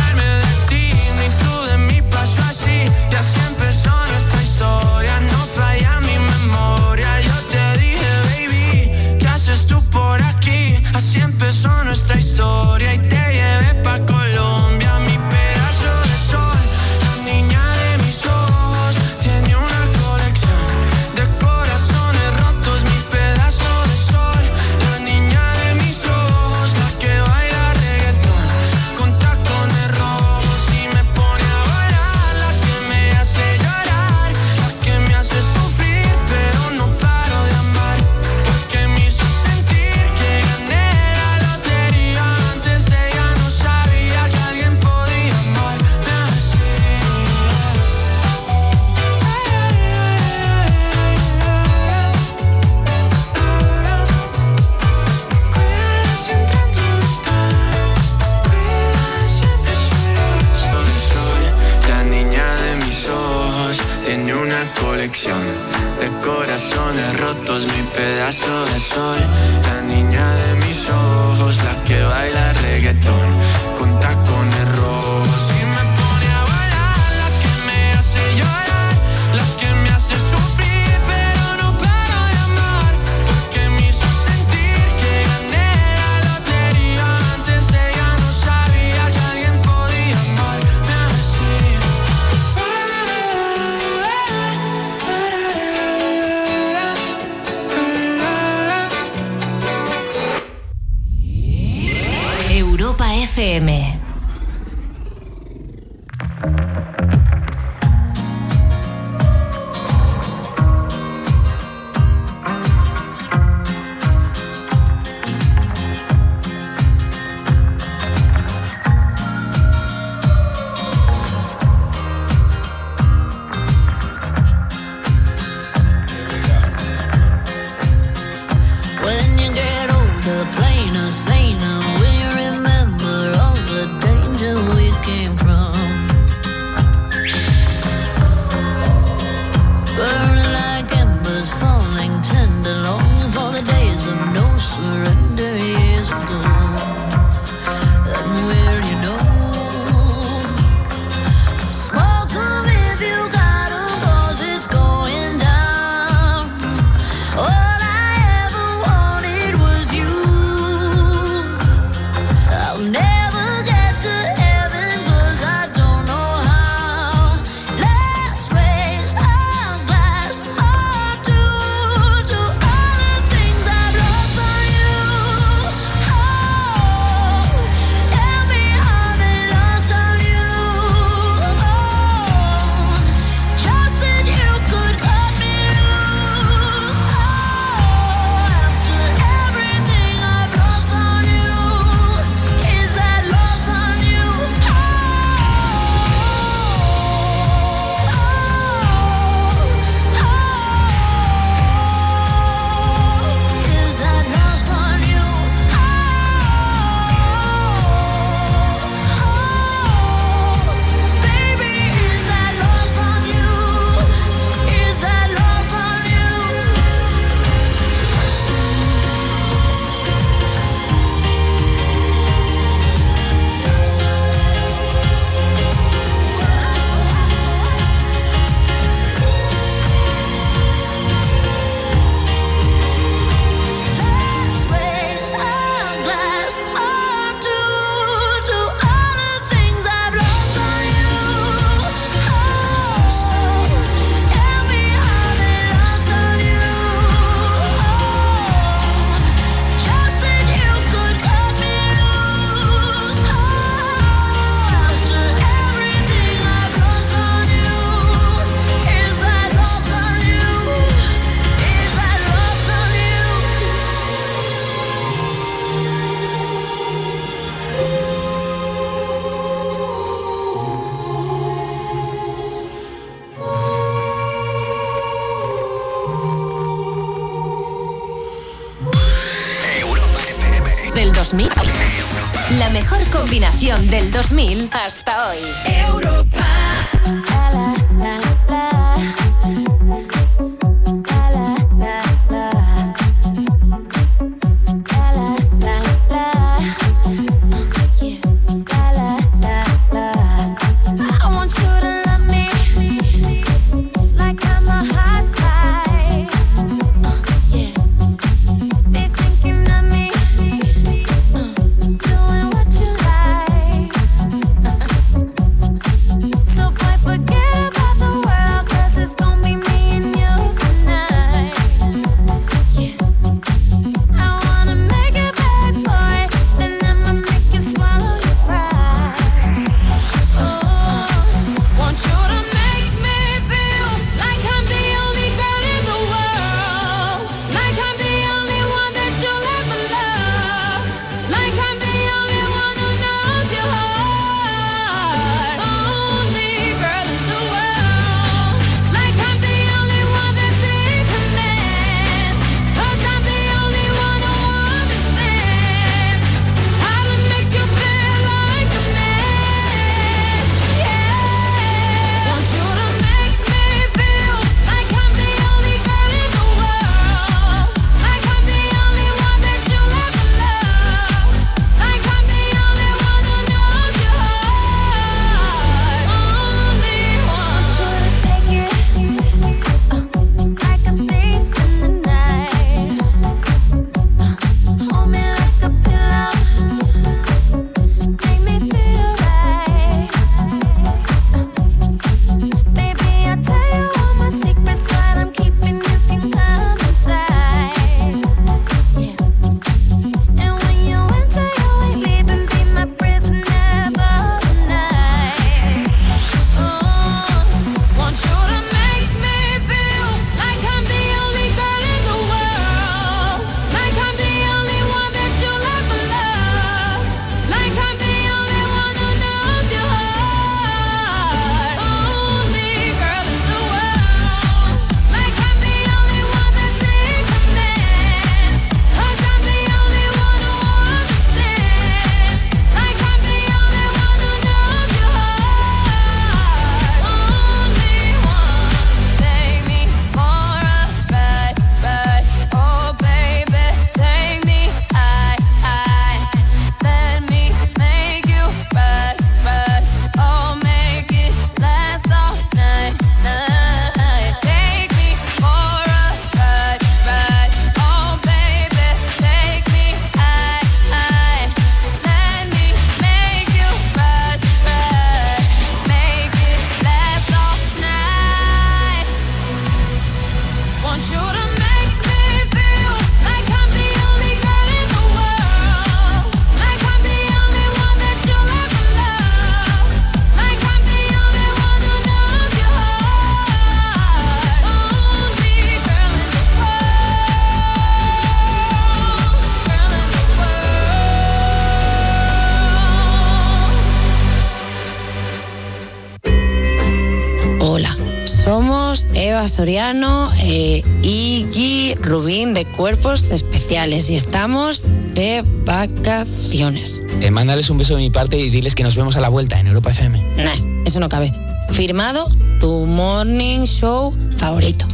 Hola, somos Eva Soriano, eh, Iggy Rubín de Cuerpos Especiales y estamos de vacaciones. Eh, mándales un beso de mi parte y diles que nos vemos a la vuelta en Europa FM. Nah, eso no cabe. Firmado tu morning show favorito.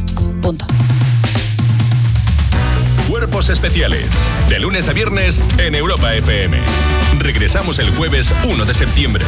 Punto. Cuerpos especiales. De lunes a viernes en Europa FM. Regresamos el jueves 1 de septiembre.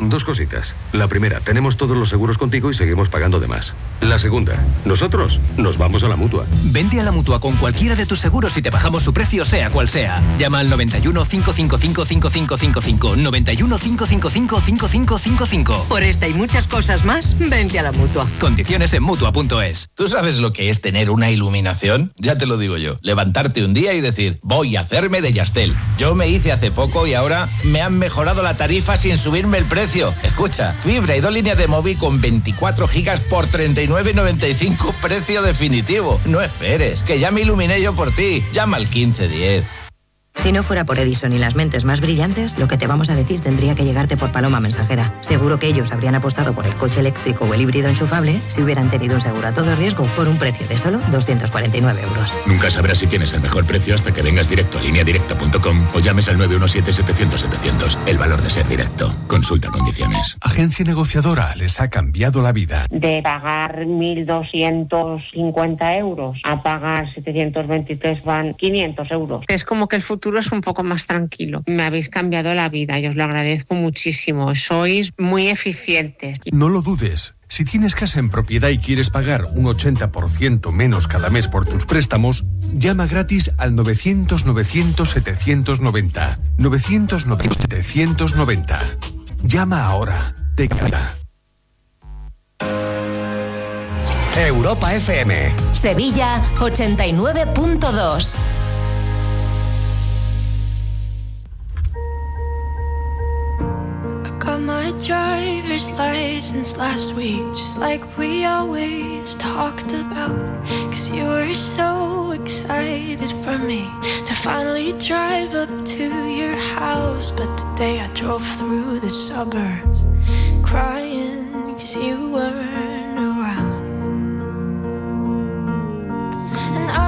Dos cositas. La primera, tenemos todos los seguros contigo y seguimos pagando de más. La segunda, nosotros nos vamos a la mutua. Vente a la mutua con cualquiera de tus seguros y te bajamos su precio, sea cual sea. Llama al 91 555 5555. 91 555 5555. Por esta y muchas cosas más, vente a la mutua. Condiciones en mutua.es. ¿Tú sabes lo que es tener una iluminación? Ya te lo digo yo. Levantarte un día y decir, voy a hacerme de Yastel. Yo me hice hace poco y ahora me han mejorado la tarifa sin subirme el precio. Escucha, fibra y dos líneas de móvil con 24 gigas por 39.95 precio definitivo. No esperes, que ya me iluminé yo por ti. Llama al 1510. Si no fuera por Edison y las mentes más brillantes, lo que te vamos a decir tendría que llegarte por paloma mensajera. Seguro que ellos habrían apostado por el coche eléctrico o el híbrido enchufable si hubieran tenido un seguro a todo riesgo por un precio de solo 249 euros. Nunca sabrás si tienes el mejor precio hasta que vengas directo a lineadirecta.com o llames al 917-700-700. El valor de ser directo. Consulta condiciones. Agencia negociadora les ha cambiado la vida. de pagar 1.250 euros a pagar 723 van 500 euros. Es como que el futuro es un poco más tranquilo. Me habéis cambiado la vida y os lo agradezco muchísimo. Sois muy eficientes. No lo dudes. Si tienes casa en propiedad y quieres pagar un 80% menos cada mes por tus préstamos, llama gratis al 900-900-790. 900-900-790. Llama ahora. Te queda. Europa FM. Sevilla 89.2. Got my driver's license last week, just like we always talked about. Cause you were so excited for me to finally drive up to your house. But today I drove through the suburbs crying cause you weren't around. And I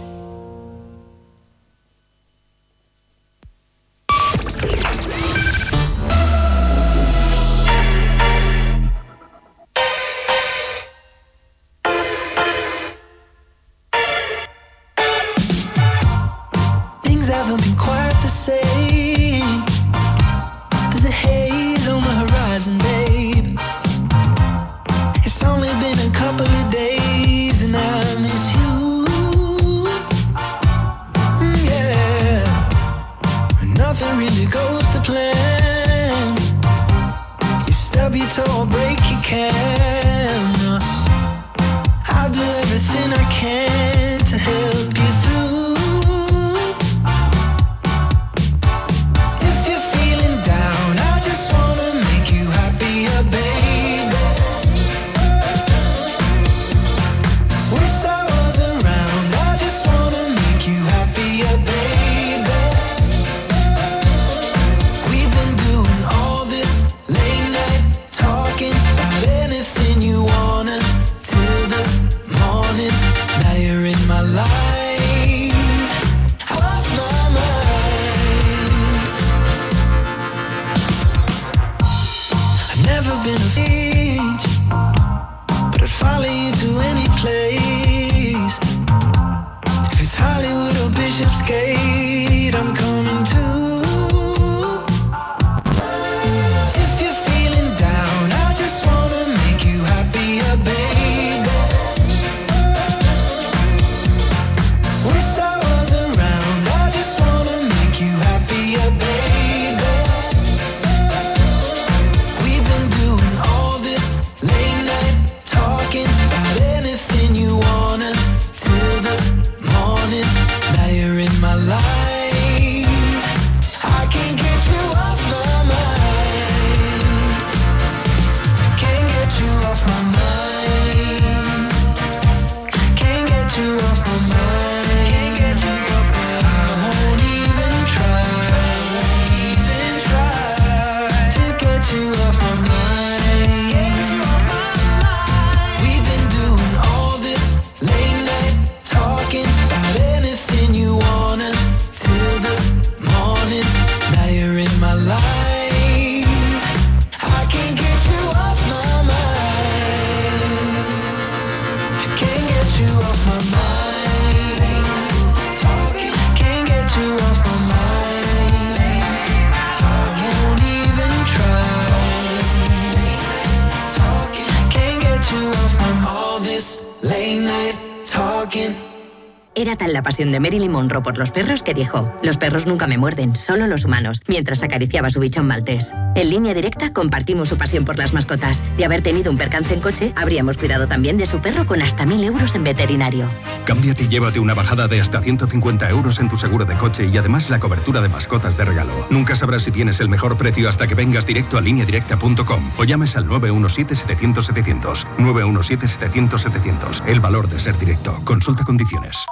De Marilyn Monroe por los perros que dijo, los perros nunca me muerden, solo los humanos, mientras acariciaba su bichón maltés. En línea directa compartimos su pasión por las mascotas. De haber tenido un percance en coche, habríamos cuidado también de su perro con hasta mil euros en veterinario. Cámbiate y llévate una bajada de hasta 150 euros en tu seguro de coche y además la cobertura de mascotas de regalo. Nunca sabrás si tienes el mejor precio hasta que vengas directo a lineadirecta.com o llames al 917-700-700. 917-700-700. El valor de ser directo. Consulta condiciones.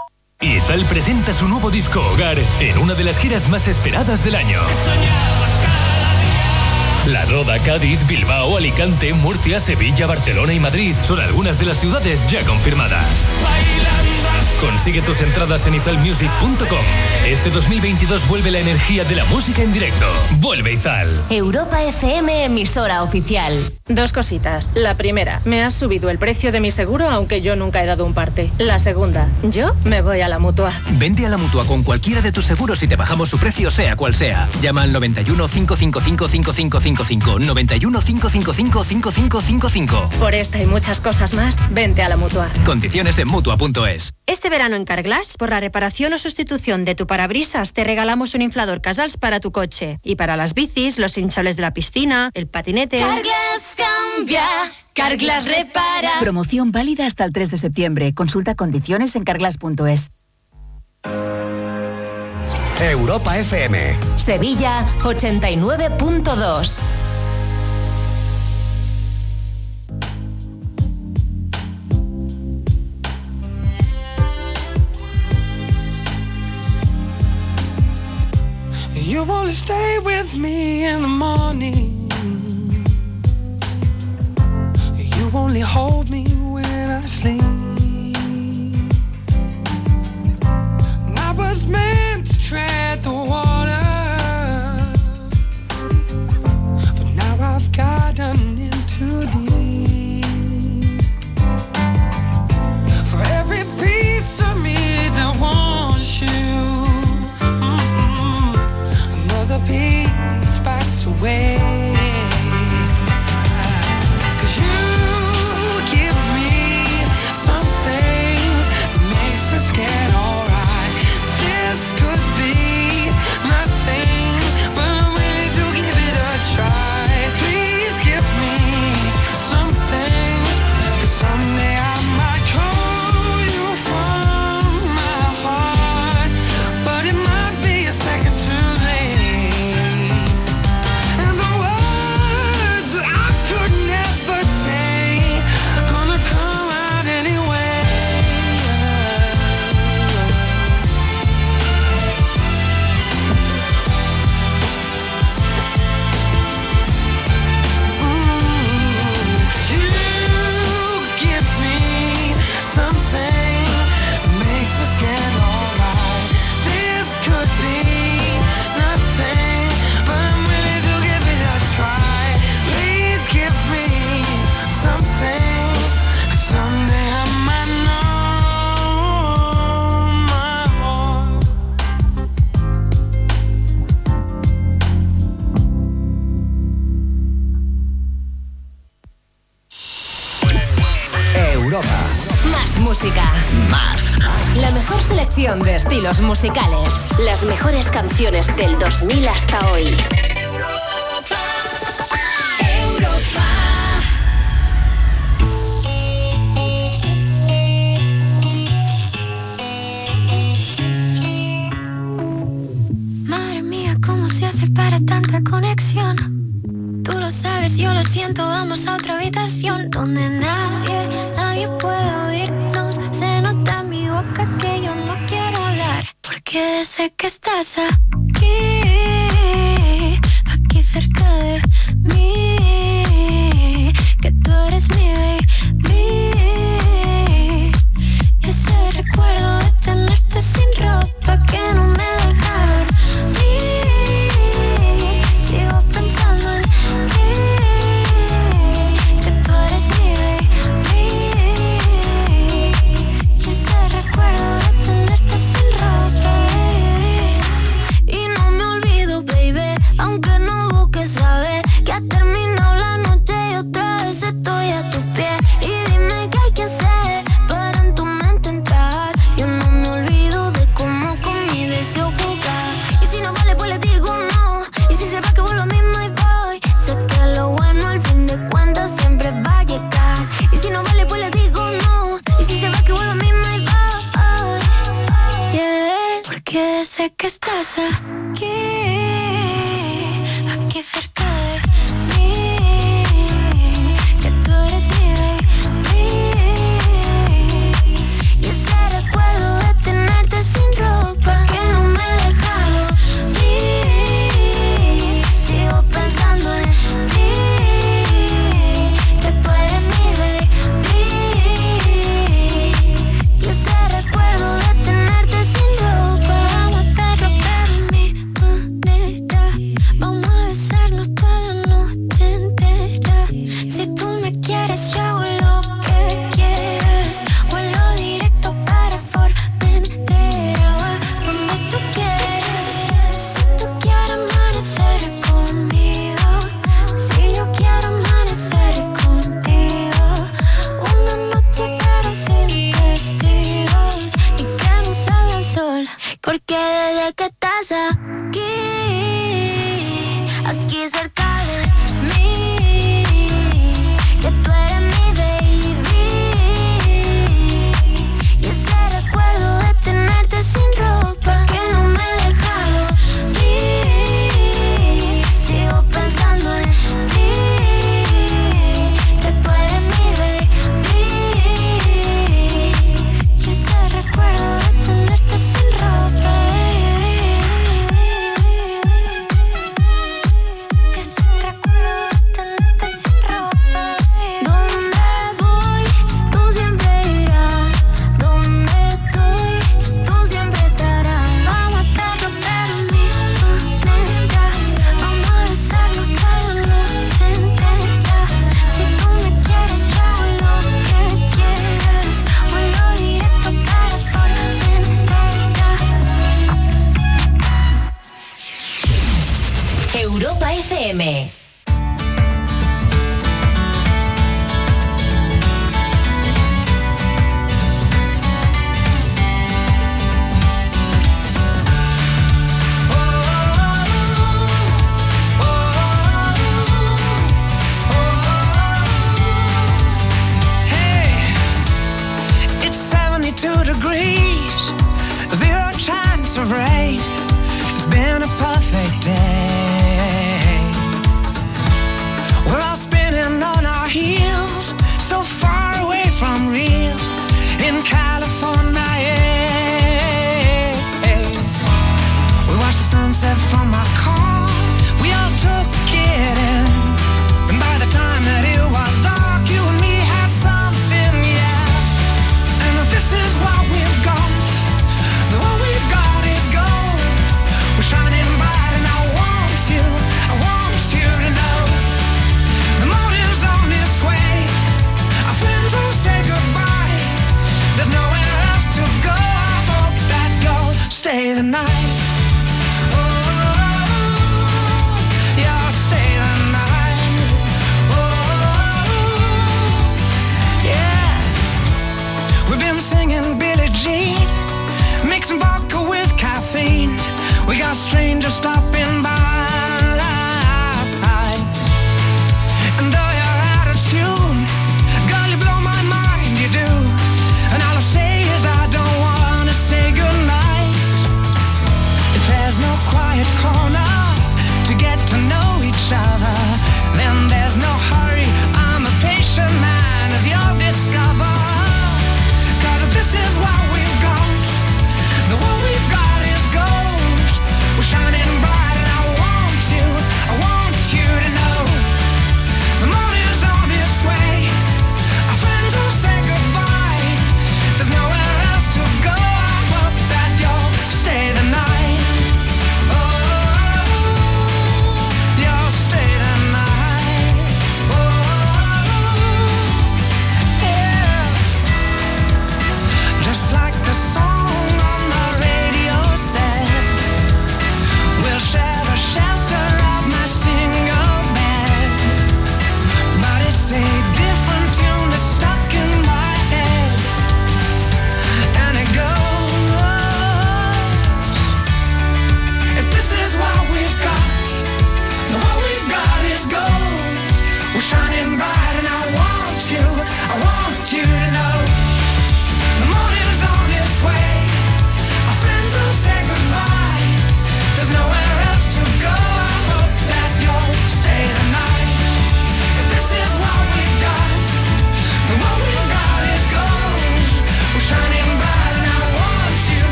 Presenta su nuevo disco Hogar en una de las giras más esperadas del año. La Roda, Cádiz, Bilbao, Alicante, Murcia, Sevilla, Barcelona y Madrid son algunas de las ciudades ya confirmadas. Consigue tus entradas en izalmusic.com. Este 2022 vuelve la energía de la música en directo. Vuelve Izal. Europa FM, emisora oficial. Dos cositas. La primera, me has subido el precio de mi seguro aunque yo nunca he dado un parte. La segunda, yo me voy a la mutua. Vente a la mutua con cualquiera de tus seguros y te bajamos su precio, sea cual sea. Llama al 91 555 5555. 91 555 5555. Por esta y muchas cosas más, vente a la mutua. Condiciones en mutua.es. Este verano en Carglass, por la reparación o sustitución de tu parabrisas, te regalamos un inflador Casals para tu coche. Y para las bicis, los hinchables de la piscina, el patinete. Carglass cambia, Carglass repara. Promoción válida hasta el 3 de septiembre. Consulta condiciones en carglass.es. Europa FM. Sevilla 89.2. You wanna stay with me in the morning. You only hold me when I sleep. I was meant to tread the water, away. Música. Más. La mejor selección de estilos musicales. Las mejores canciones del 2000 hasta hoy.